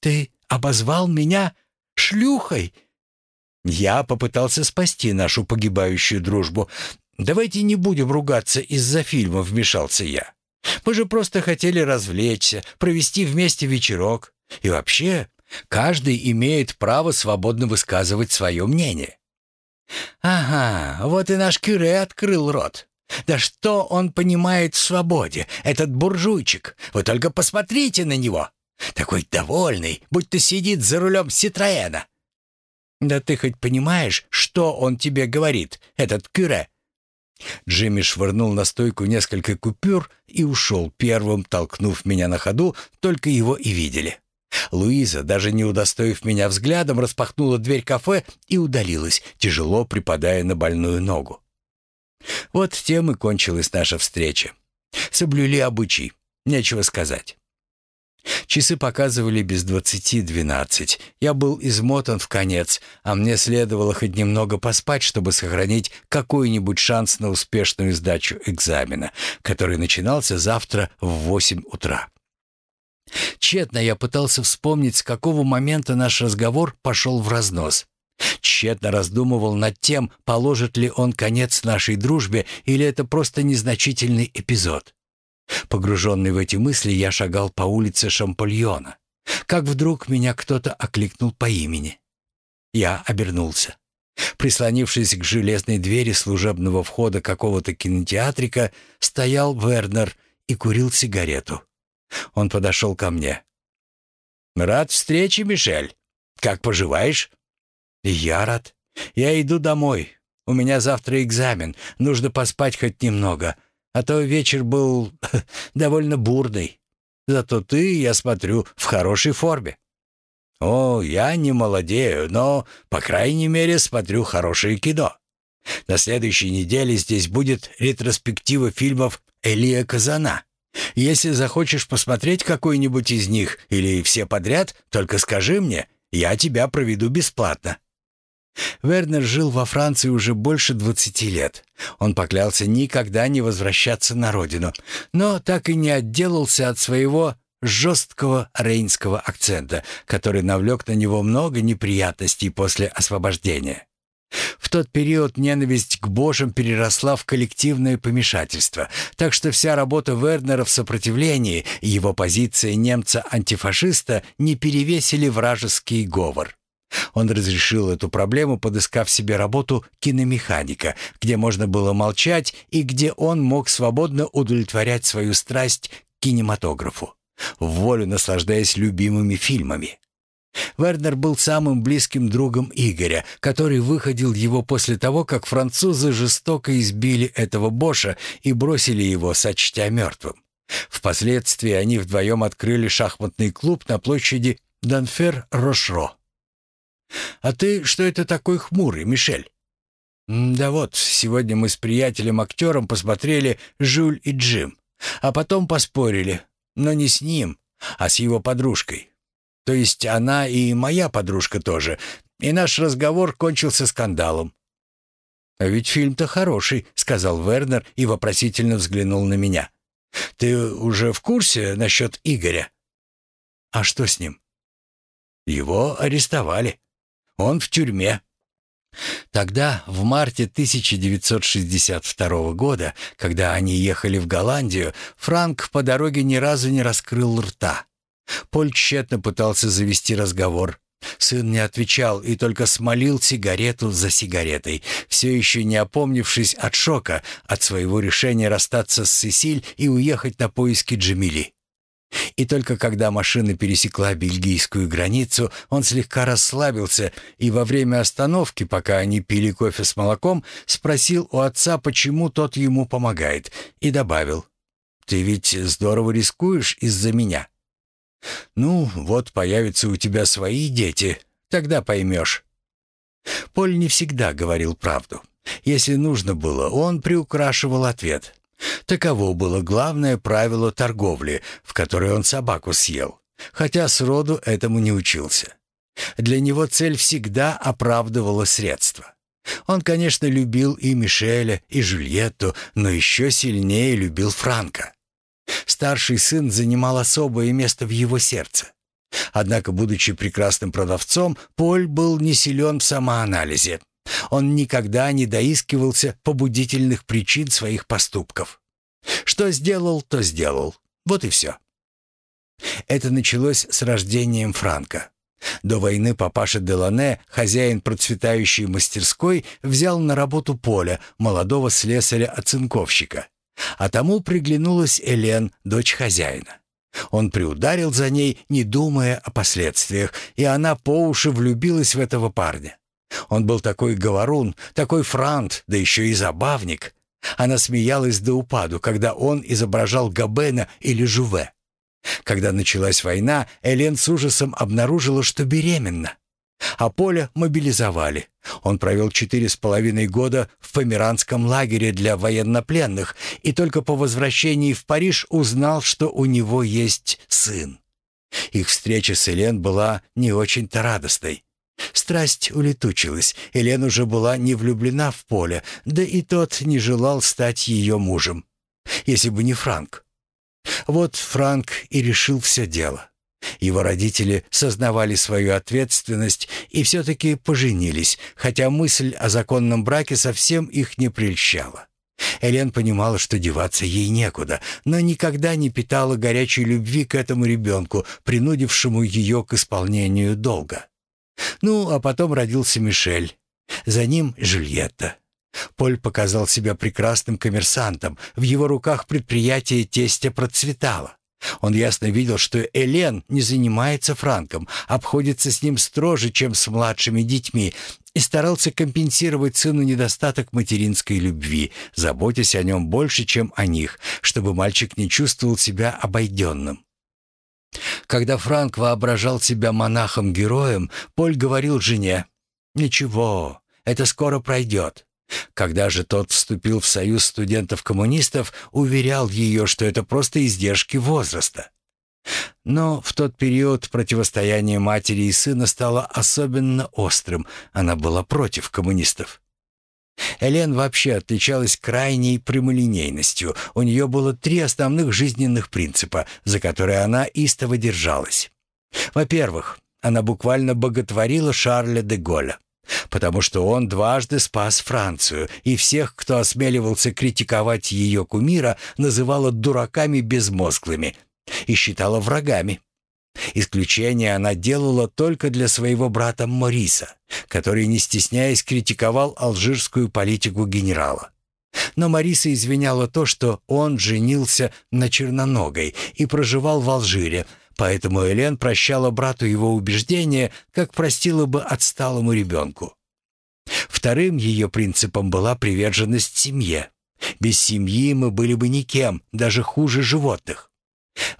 «Ты обозвал меня шлюхой?» Я попытался спасти нашу погибающую дружбу. «Давайте не будем ругаться из-за фильма», — вмешался я. Мы же просто хотели развлечься, провести вместе вечерок. И вообще, каждый имеет право свободно высказывать свое мнение». «Ага, вот и наш Кюре открыл рот. Да что он понимает в свободе, этот буржуйчик? Вы только посмотрите на него. Такой довольный, будто сидит за рулем Ситроэна. Да ты хоть понимаешь, что он тебе говорит, этот Кюре?» Джимми швырнул на стойку несколько купюр и ушел первым, толкнув меня на ходу, только его и видели. Луиза, даже не удостоив меня взглядом, распахнула дверь кафе и удалилась, тяжело припадая на больную ногу. Вот тем и кончилась наша встреча. Соблюли обычай, нечего сказать. Часы показывали без двадцати двенадцать. Я был измотан в конец, а мне следовало хоть немного поспать, чтобы сохранить какой-нибудь шанс на успешную сдачу экзамена, который начинался завтра в восемь утра. Тщетно я пытался вспомнить, с какого момента наш разговор пошел в разнос. Тщетно раздумывал над тем, положит ли он конец нашей дружбе или это просто незначительный эпизод. Погруженный в эти мысли, я шагал по улице Шампольона. Как вдруг меня кто-то окликнул по имени. Я обернулся. Прислонившись к железной двери служебного входа какого-то кинотеатрика, стоял Вернер и курил сигарету. Он подошел ко мне. «Рад встрече, Мишель. Как поживаешь?» «Я рад. Я иду домой. У меня завтра экзамен. Нужно поспать хоть немного а то вечер был довольно бурный. Зато ты, я смотрю, в хорошей форме. О, я не молодею, но, по крайней мере, смотрю хорошее кино. На следующей неделе здесь будет ретроспектива фильмов Элия Казана. Если захочешь посмотреть какой-нибудь из них или все подряд, только скажи мне, я тебя проведу бесплатно. Вернер жил во Франции уже больше двадцати лет. Он поклялся никогда не возвращаться на родину, но так и не отделался от своего жесткого рейнского акцента, который навлек на него много неприятностей после освобождения. В тот период ненависть к Бошам переросла в коллективное помешательство, так что вся работа Вернера в сопротивлении и его позиция немца-антифашиста не перевесили вражеский говор. Он разрешил эту проблему, подыскав себе работу киномеханика, где можно было молчать и где он мог свободно удовлетворять свою страсть к кинематографу, в волю наслаждаясь любимыми фильмами. Вернер был самым близким другом Игоря, который выходил его после того, как французы жестоко избили этого Боша и бросили его, сочтя мертвым. Впоследствии они вдвоем открыли шахматный клуб на площади Данфер-Рошро. «А ты что это такой хмурый, Мишель?» «Да вот, сегодня мы с приятелем-актером посмотрели «Жюль и Джим», а потом поспорили, но не с ним, а с его подружкой. То есть она и моя подружка тоже, и наш разговор кончился скандалом. «А ведь фильм-то хороший», — сказал Вернер и вопросительно взглянул на меня. «Ты уже в курсе насчет Игоря?» «А что с ним?» «Его арестовали. Он в тюрьме». Тогда, в марте 1962 года, когда они ехали в Голландию, Франк по дороге ни разу не раскрыл рта. Поль тщетно пытался завести разговор. Сын не отвечал и только смолил сигарету за сигаретой, все еще не опомнившись от шока, от своего решения расстаться с Сесиль и уехать на поиски Джамили. И только когда машина пересекла бельгийскую границу, он слегка расслабился и во время остановки, пока они пили кофе с молоком, спросил у отца, почему тот ему помогает, и добавил, «Ты ведь здорово рискуешь из-за меня». «Ну, вот появятся у тебя свои дети, тогда поймешь». Поль не всегда говорил правду. Если нужно было, он приукрашивал ответ. Таково было главное правило торговли, в которой он собаку съел, хотя сроду этому не учился. Для него цель всегда оправдывала средства. Он, конечно, любил и Мишеля, и Жюльетту, но еще сильнее любил Франка. Старший сын занимал особое место в его сердце. Однако, будучи прекрасным продавцом, Поль был не силен в самоанализе. Он никогда не доискивался побудительных причин своих поступков. Что сделал, то сделал. Вот и все. Это началось с рождением Франка. До войны папаша Делане, хозяин процветающей мастерской, взял на работу Поля, молодого слесаря-оцинковщика. А тому приглянулась Элен, дочь хозяина. Он приударил за ней, не думая о последствиях, и она по уши влюбилась в этого парня. Он был такой говорун, такой франт, да еще и забавник. Она смеялась до упаду, когда он изображал Габена или Жуве. Когда началась война, Элен с ужасом обнаружила, что беременна. А Поля мобилизовали. Он провел четыре с половиной года в померанском лагере для военнопленных и только по возвращении в Париж узнал, что у него есть сын. Их встреча с Элен была не очень-то радостной. Страсть улетучилась, Элен уже была не влюблена в Поля, да и тот не желал стать ее мужем. Если бы не Франк. Вот Франк и решил все дело. Его родители сознавали свою ответственность и все-таки поженились, хотя мысль о законном браке совсем их не прельщала. Элен понимала, что деваться ей некуда, но никогда не питала горячей любви к этому ребенку, принудившему ее к исполнению долга. Ну, а потом родился Мишель. За ним Жюльетта. Поль показал себя прекрасным коммерсантом. В его руках предприятие тестя процветало. Он ясно видел, что Элен не занимается Франком, обходится с ним строже, чем с младшими детьми, и старался компенсировать сыну недостаток материнской любви, заботясь о нем больше, чем о них, чтобы мальчик не чувствовал себя обойденным. Когда Франк воображал себя монахом-героем, Поль говорил жене, «Ничего, это скоро пройдет. Когда же тот вступил в союз студентов-коммунистов, уверял ее, что это просто издержки возраста. Но в тот период противостояние матери и сына стало особенно острым. Она была против коммунистов. Элен вообще отличалась крайней прямолинейностью. У нее было три основных жизненных принципа, за которые она истово держалась. Во-первых, она буквально боготворила Шарля де Голля. потому что он дважды спас Францию, и всех, кто осмеливался критиковать ее кумира, называла дураками безмозглыми и считала врагами. Исключение она делала только для своего брата Мориса, который, не стесняясь, критиковал алжирскую политику генерала. Но Мариса извиняла то, что он женился на черноногой и проживал в Алжире, поэтому Элен прощала брату его убеждения, как простила бы отсталому ребенку. Вторым ее принципом была приверженность семье. Без семьи мы были бы никем, даже хуже животных.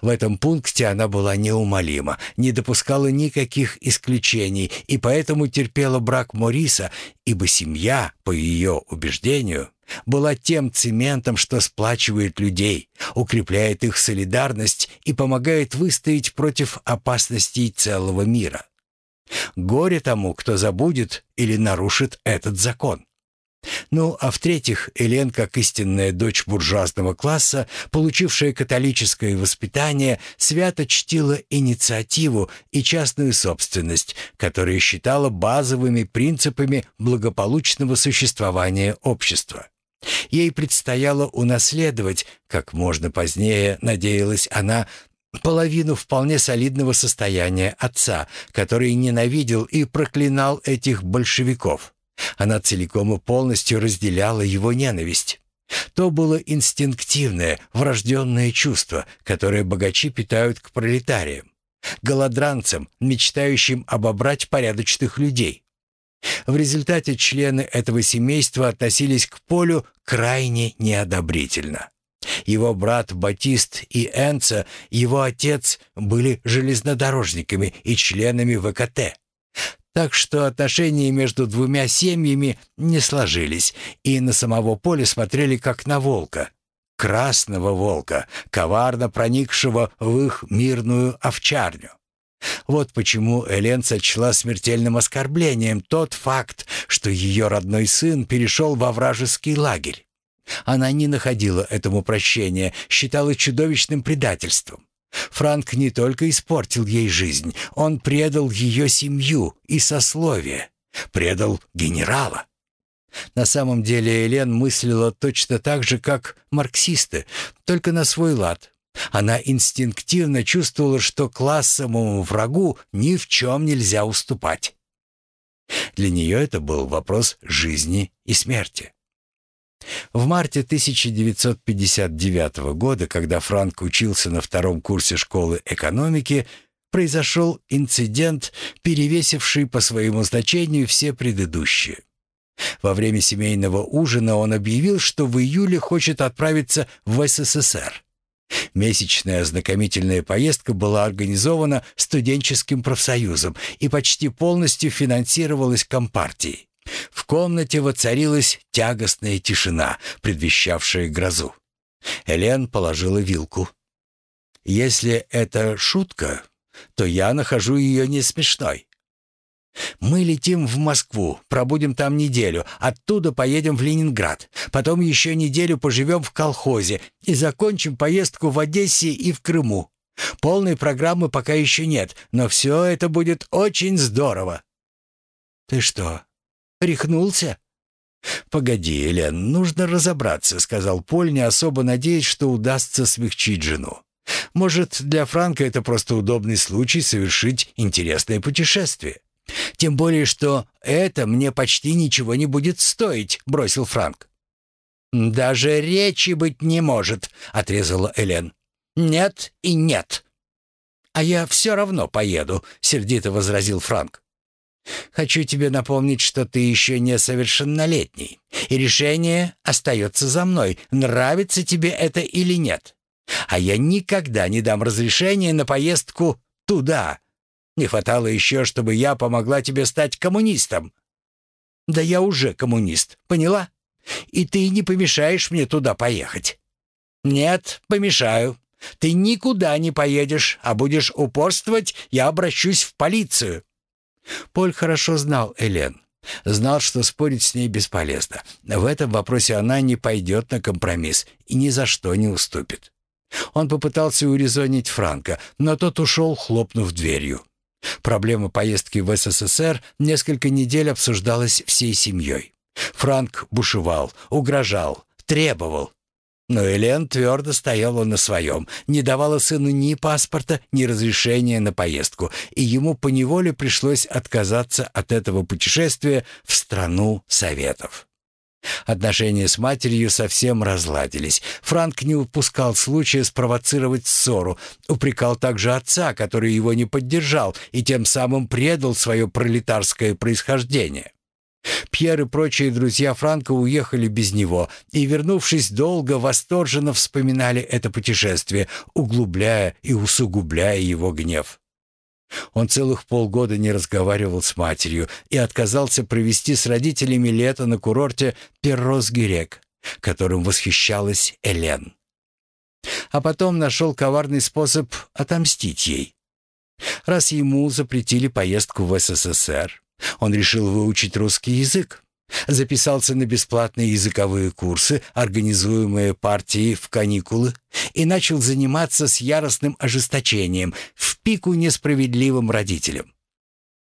В этом пункте она была неумолима, не допускала никаких исключений и поэтому терпела брак Мориса, ибо семья, по ее убеждению, была тем цементом, что сплачивает людей, укрепляет их солидарность и помогает выстоять против опасностей целого мира. Горе тому, кто забудет или нарушит этот закон. Ну, а в-третьих, Элен, как истинная дочь буржуазного класса, получившая католическое воспитание, свято чтила инициативу и частную собственность, которые считала базовыми принципами благополучного существования общества. Ей предстояло унаследовать, как можно позднее, надеялась она, половину вполне солидного состояния отца, который ненавидел и проклинал этих большевиков. Она целиком и полностью разделяла его ненависть. То было инстинктивное, врожденное чувство, которое богачи питают к пролетариям, голодранцам, мечтающим обобрать порядочных людей. В результате члены этого семейства относились к Полю крайне неодобрительно. Его брат Батист и Энца, его отец, были железнодорожниками и членами ВКТ. Так что отношения между двумя семьями не сложились, и на самого Поля смотрели как на волка. Красного волка, коварно проникшего в их мирную овчарню. Вот почему Элен сочла смертельным оскорблением тот факт, что ее родной сын перешел во вражеский лагерь. Она не находила этому прощения, считала чудовищным предательством. Франк не только испортил ей жизнь, он предал ее семью и сословие, предал генерала. На самом деле Элен мыслила точно так же, как марксисты, только на свой лад. Она инстинктивно чувствовала, что классовому врагу ни в чем нельзя уступать. Для нее это был вопрос жизни и смерти. В марте 1959 года, когда Франк учился на втором курсе школы экономики, произошел инцидент, перевесивший по своему значению все предыдущие. Во время семейного ужина он объявил, что в июле хочет отправиться в СССР. Месячная ознакомительная поездка была организована студенческим профсоюзом и почти полностью финансировалась Компартией. В комнате воцарилась тягостная тишина, предвещавшая грозу. Элен положила вилку. «Если это шутка, то я нахожу ее не смешной. Мы летим в Москву, пробудем там неделю, оттуда поедем в Ленинград, потом еще неделю поживем в колхозе и закончим поездку в Одессе и в Крыму. Полной программы пока еще нет, но все это будет очень здорово». «Ты что, Рехнулся?» «Погоди, Элен, нужно разобраться», — сказал Поль, не особо надеясь, что удастся смягчить жену. «Может, для Франка это просто удобный случай совершить интересное путешествие. Тем более, что это мне почти ничего не будет стоить», — бросил Франк. «Даже речи быть не может», — отрезала Элен. «Нет и нет». «А я все равно поеду», — сердито возразил Франк. Хочу тебе напомнить, что ты еще несовершеннолетний, и решение остается за мной, нравится тебе это или нет. А я никогда не дам разрешения на поездку туда. Не хватало еще, чтобы я помогла тебе стать коммунистом. Да я уже коммунист, поняла? И ты не помешаешь мне туда поехать. Нет, помешаю. Ты никуда не поедешь, а будешь упорствовать, я обращусь в полицию. Поль хорошо знал Элен. Знал, что спорить с ней бесполезно. В этом вопросе она не пойдет на компромисс и ни за что не уступит. Он попытался урезонить Франка, но тот ушел, хлопнув дверью. Проблема поездки в СССР несколько недель обсуждалась всей семьей. Франк бушевал, угрожал, требовал. Но Элен твердо стояла на своем, не давала сыну ни паспорта, ни разрешения на поездку, и ему поневоле пришлось отказаться от этого путешествия в страну Советов. Отношения с матерью совсем разладились. Франк не упускал случая спровоцировать ссору, упрекал также отца, который его не поддержал и тем самым предал свое пролетарское происхождение. Пьер и прочие друзья Франка уехали без него и, вернувшись долго, восторженно вспоминали это путешествие, углубляя и усугубляя его гнев. Он целых полгода не разговаривал с матерью и отказался провести с родителями лето на курорте Перрос-Гирек, которым восхищалась Элен. А потом нашел коварный способ отомстить ей. Раз ему запретили поездку в СССР, он решил выучить русский язык. Записался на бесплатные языковые курсы, организуемые партией в каникулы, и начал заниматься с яростным ожесточением в пику несправедливым родителям.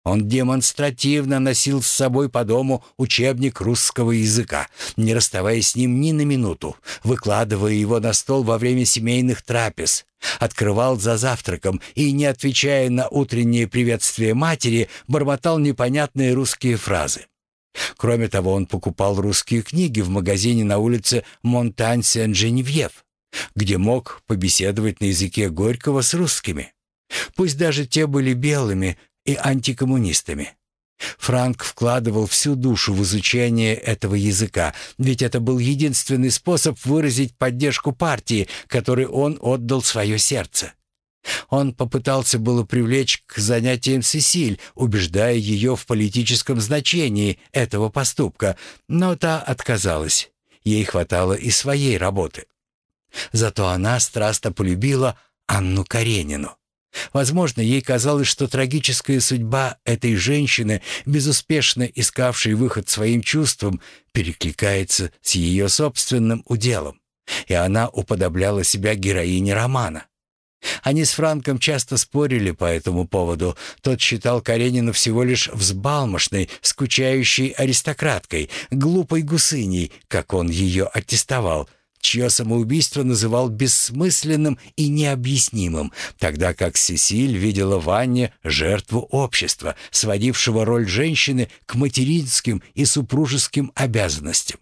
Он демонстративно носил с собой по дому учебник русского языка, не расставаясь с ним ни на минуту, выкладывая его на стол во время семейных трапез, открывал за завтраком и, не отвечая на утреннее приветствие матери, бормотал непонятные русские фразы. Кроме того, он покупал русские книги в магазине на улице Монтань-Сен-Женевьев, где мог побеседовать на языке Горького с русскими. Пусть даже те были белыми и антикоммунистами. Франк вкладывал всю душу в изучение этого языка, ведь это был единственный способ выразить поддержку партии, которой он отдал свое сердце. Он попытался было привлечь к занятиям Сесиль, убеждая ее в политическом значении этого поступка, но та отказалась. Ей хватало и своей работы. Зато она страстно полюбила Анну Каренину. Возможно, ей казалось, что трагическая судьба этой женщины, безуспешно искавшей выход своим чувствам, перекликается с ее собственным уделом, и она уподобляла себя героине романа. Они с Франком часто спорили по этому поводу. Тот считал Каренину всего лишь взбалмошной, скучающей аристократкой, глупой гусыней, как он ее аттестовал, чье самоубийство называл бессмысленным и необъяснимым, тогда как Сесиль видела в Анне жертву общества, сводившего роль женщины к материнским и супружеским обязанностям.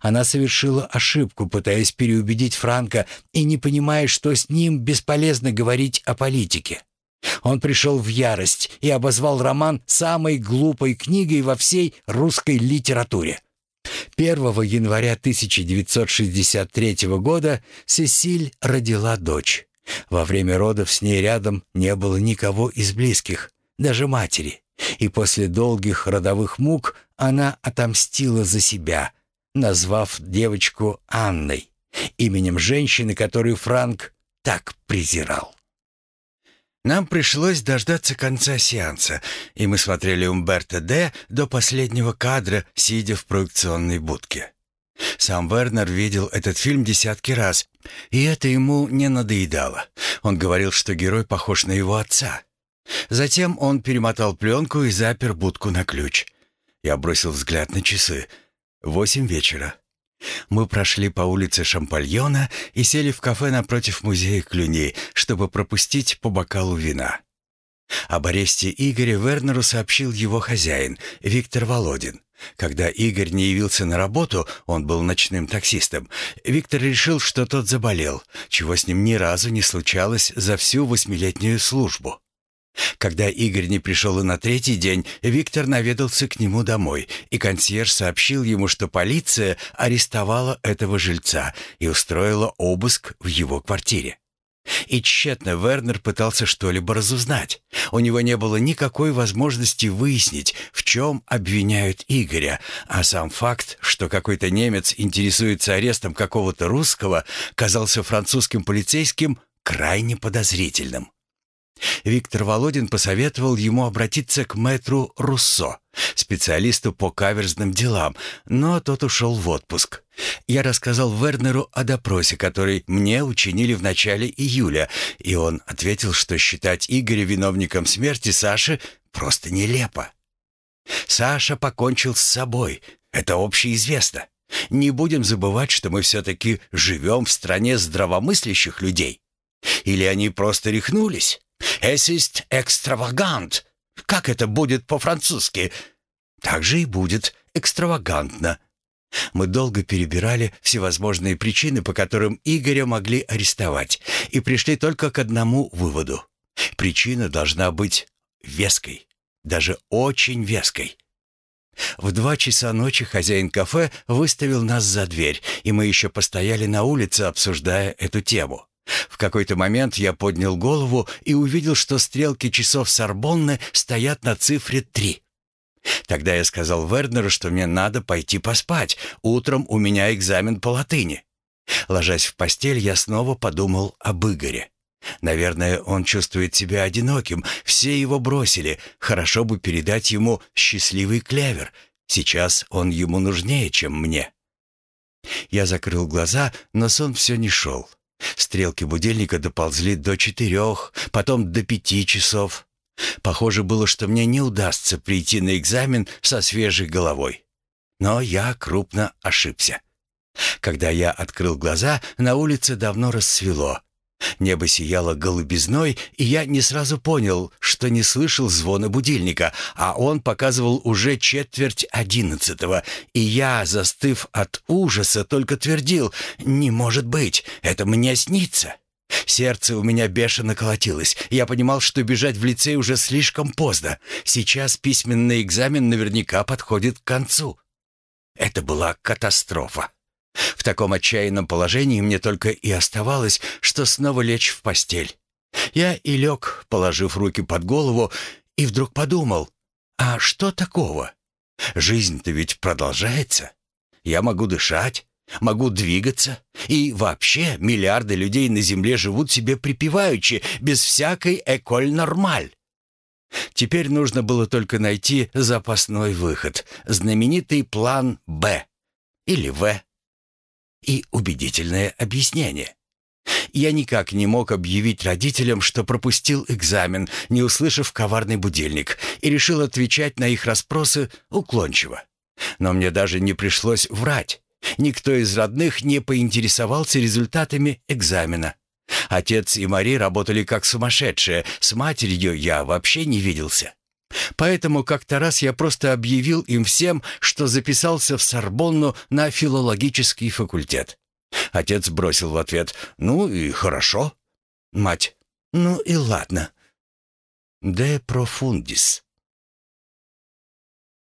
Она совершила ошибку, пытаясь переубедить Франка и не понимая, что с ним бесполезно говорить о политике. Он пришел в ярость и обозвал роман самой глупой книгой во всей русской литературе. 1 января 1963 года Сесиль родила дочь. Во время родов с ней рядом не было никого из близких, даже матери. И после долгих родовых мук она отомстила за себя, назвав девочку Анной, именем женщины, которую Франк так презирал. Нам пришлось дождаться конца сеанса, и мы смотрели Умберто Д. до последнего кадра, сидя в проекционной будке. Сам Вернер видел этот фильм десятки раз, и это ему не надоедало. Он говорил, что герой похож на его отца. Затем он перемотал пленку и запер будку на ключ. Я бросил взгляд на часы. Восемь вечера. Мы прошли по улице Шампальона и сели в кафе напротив музея Клюни, чтобы пропустить по бокалу вина. Об аресте Игоря Вернеру сообщил его хозяин, Виктор Володин. Когда Игорь не явился на работу, он был ночным таксистом, Виктор решил, что тот заболел, чего с ним ни разу не случалось за всю восьмилетнюю службу. Когда Игорь не пришел и на третий день, Виктор наведался к нему домой, и консьерж сообщил ему, что полиция арестовала этого жильца и устроила обыск в его квартире. И тщетно Вернер пытался что-либо разузнать. У него не было никакой возможности выяснить, в чем обвиняют Игоря, а сам факт, что какой-то немец интересуется арестом какого-то русского, казался французским полицейским крайне подозрительным. Виктор Володин посоветовал ему обратиться к мэтру Руссо, специалисту по каверзным делам, но тот ушел в отпуск. Я рассказал Вернеру о допросе, который мне учинили в начале июля, и он ответил, что считать Игоря виновником смерти Саши просто нелепо. Саша покончил с собой, это общеизвестно. Не будем забывать, что мы все-таки живем в стране здравомыслящих людей. Или они просто рехнулись? «Es ist extravagant». Как это будет по-французски? Так же и будет экстравагантно. Мы долго перебирали всевозможные причины, по которым Игоря могли арестовать, и пришли только к одному выводу. Причина должна быть веской, даже очень веской. В два часа ночи хозяин кафе выставил нас за дверь, и мы еще постояли на улице, обсуждая эту тему. В какой-то момент я поднял голову и увидел, что стрелки часов Сорбонны стоят на цифре три. Тогда я сказал Вернеру, что мне надо пойти поспать. Утром у меня экзамен по латыни. Ложась в постель, я снова подумал об Игоре. Наверное, он чувствует себя одиноким. Все его бросили. Хорошо бы передать ему счастливый клевер. Сейчас он ему нужнее, чем мне. Я закрыл глаза, но сон все не шел. Стрелки будильника доползли до четырех, потом до пяти часов. Похоже было, что мне не удастся прийти на экзамен со свежей головой. Но я крупно ошибся. Когда я открыл глаза, на улице давно рассвело. Небо сияло голубизной, и я не сразу понял, что не слышал звона будильника, а он показывал уже четверть одиннадцатого, и я, застыв от ужаса, только твердил «Не может быть, это мне снится». Сердце у меня бешено колотилось. Я понимал, что бежать в лицей уже слишком поздно. Сейчас письменный экзамен наверняка подходит к концу. Это была катастрофа. В таком отчаянном положении мне только и оставалось, что снова лечь в постель. Я и лег, положив руки под голову, и вдруг подумал, а что такого? Жизнь-то ведь продолжается. Я могу дышать, могу двигаться, и вообще миллиарды людей на Земле живут себе припеваючи, без всякой эколь-нормаль. Теперь нужно было только найти запасной выход, знаменитый план «Б» или «В» и убедительное объяснение. Я никак не мог объявить родителям, что пропустил экзамен, не услышав коварный будильник, и решил отвечать на их расспросы уклончиво. Но мне даже не пришлось врать. Никто из родных не поинтересовался результатами экзамена. Отец и Мари работали как сумасшедшие, с матерью я вообще не виделся. Поэтому как-то раз я просто объявил им всем, что записался в Сорбонну на филологический факультет. Отец бросил в ответ «Ну и хорошо». Мать «Ну и ладно». «De profundis».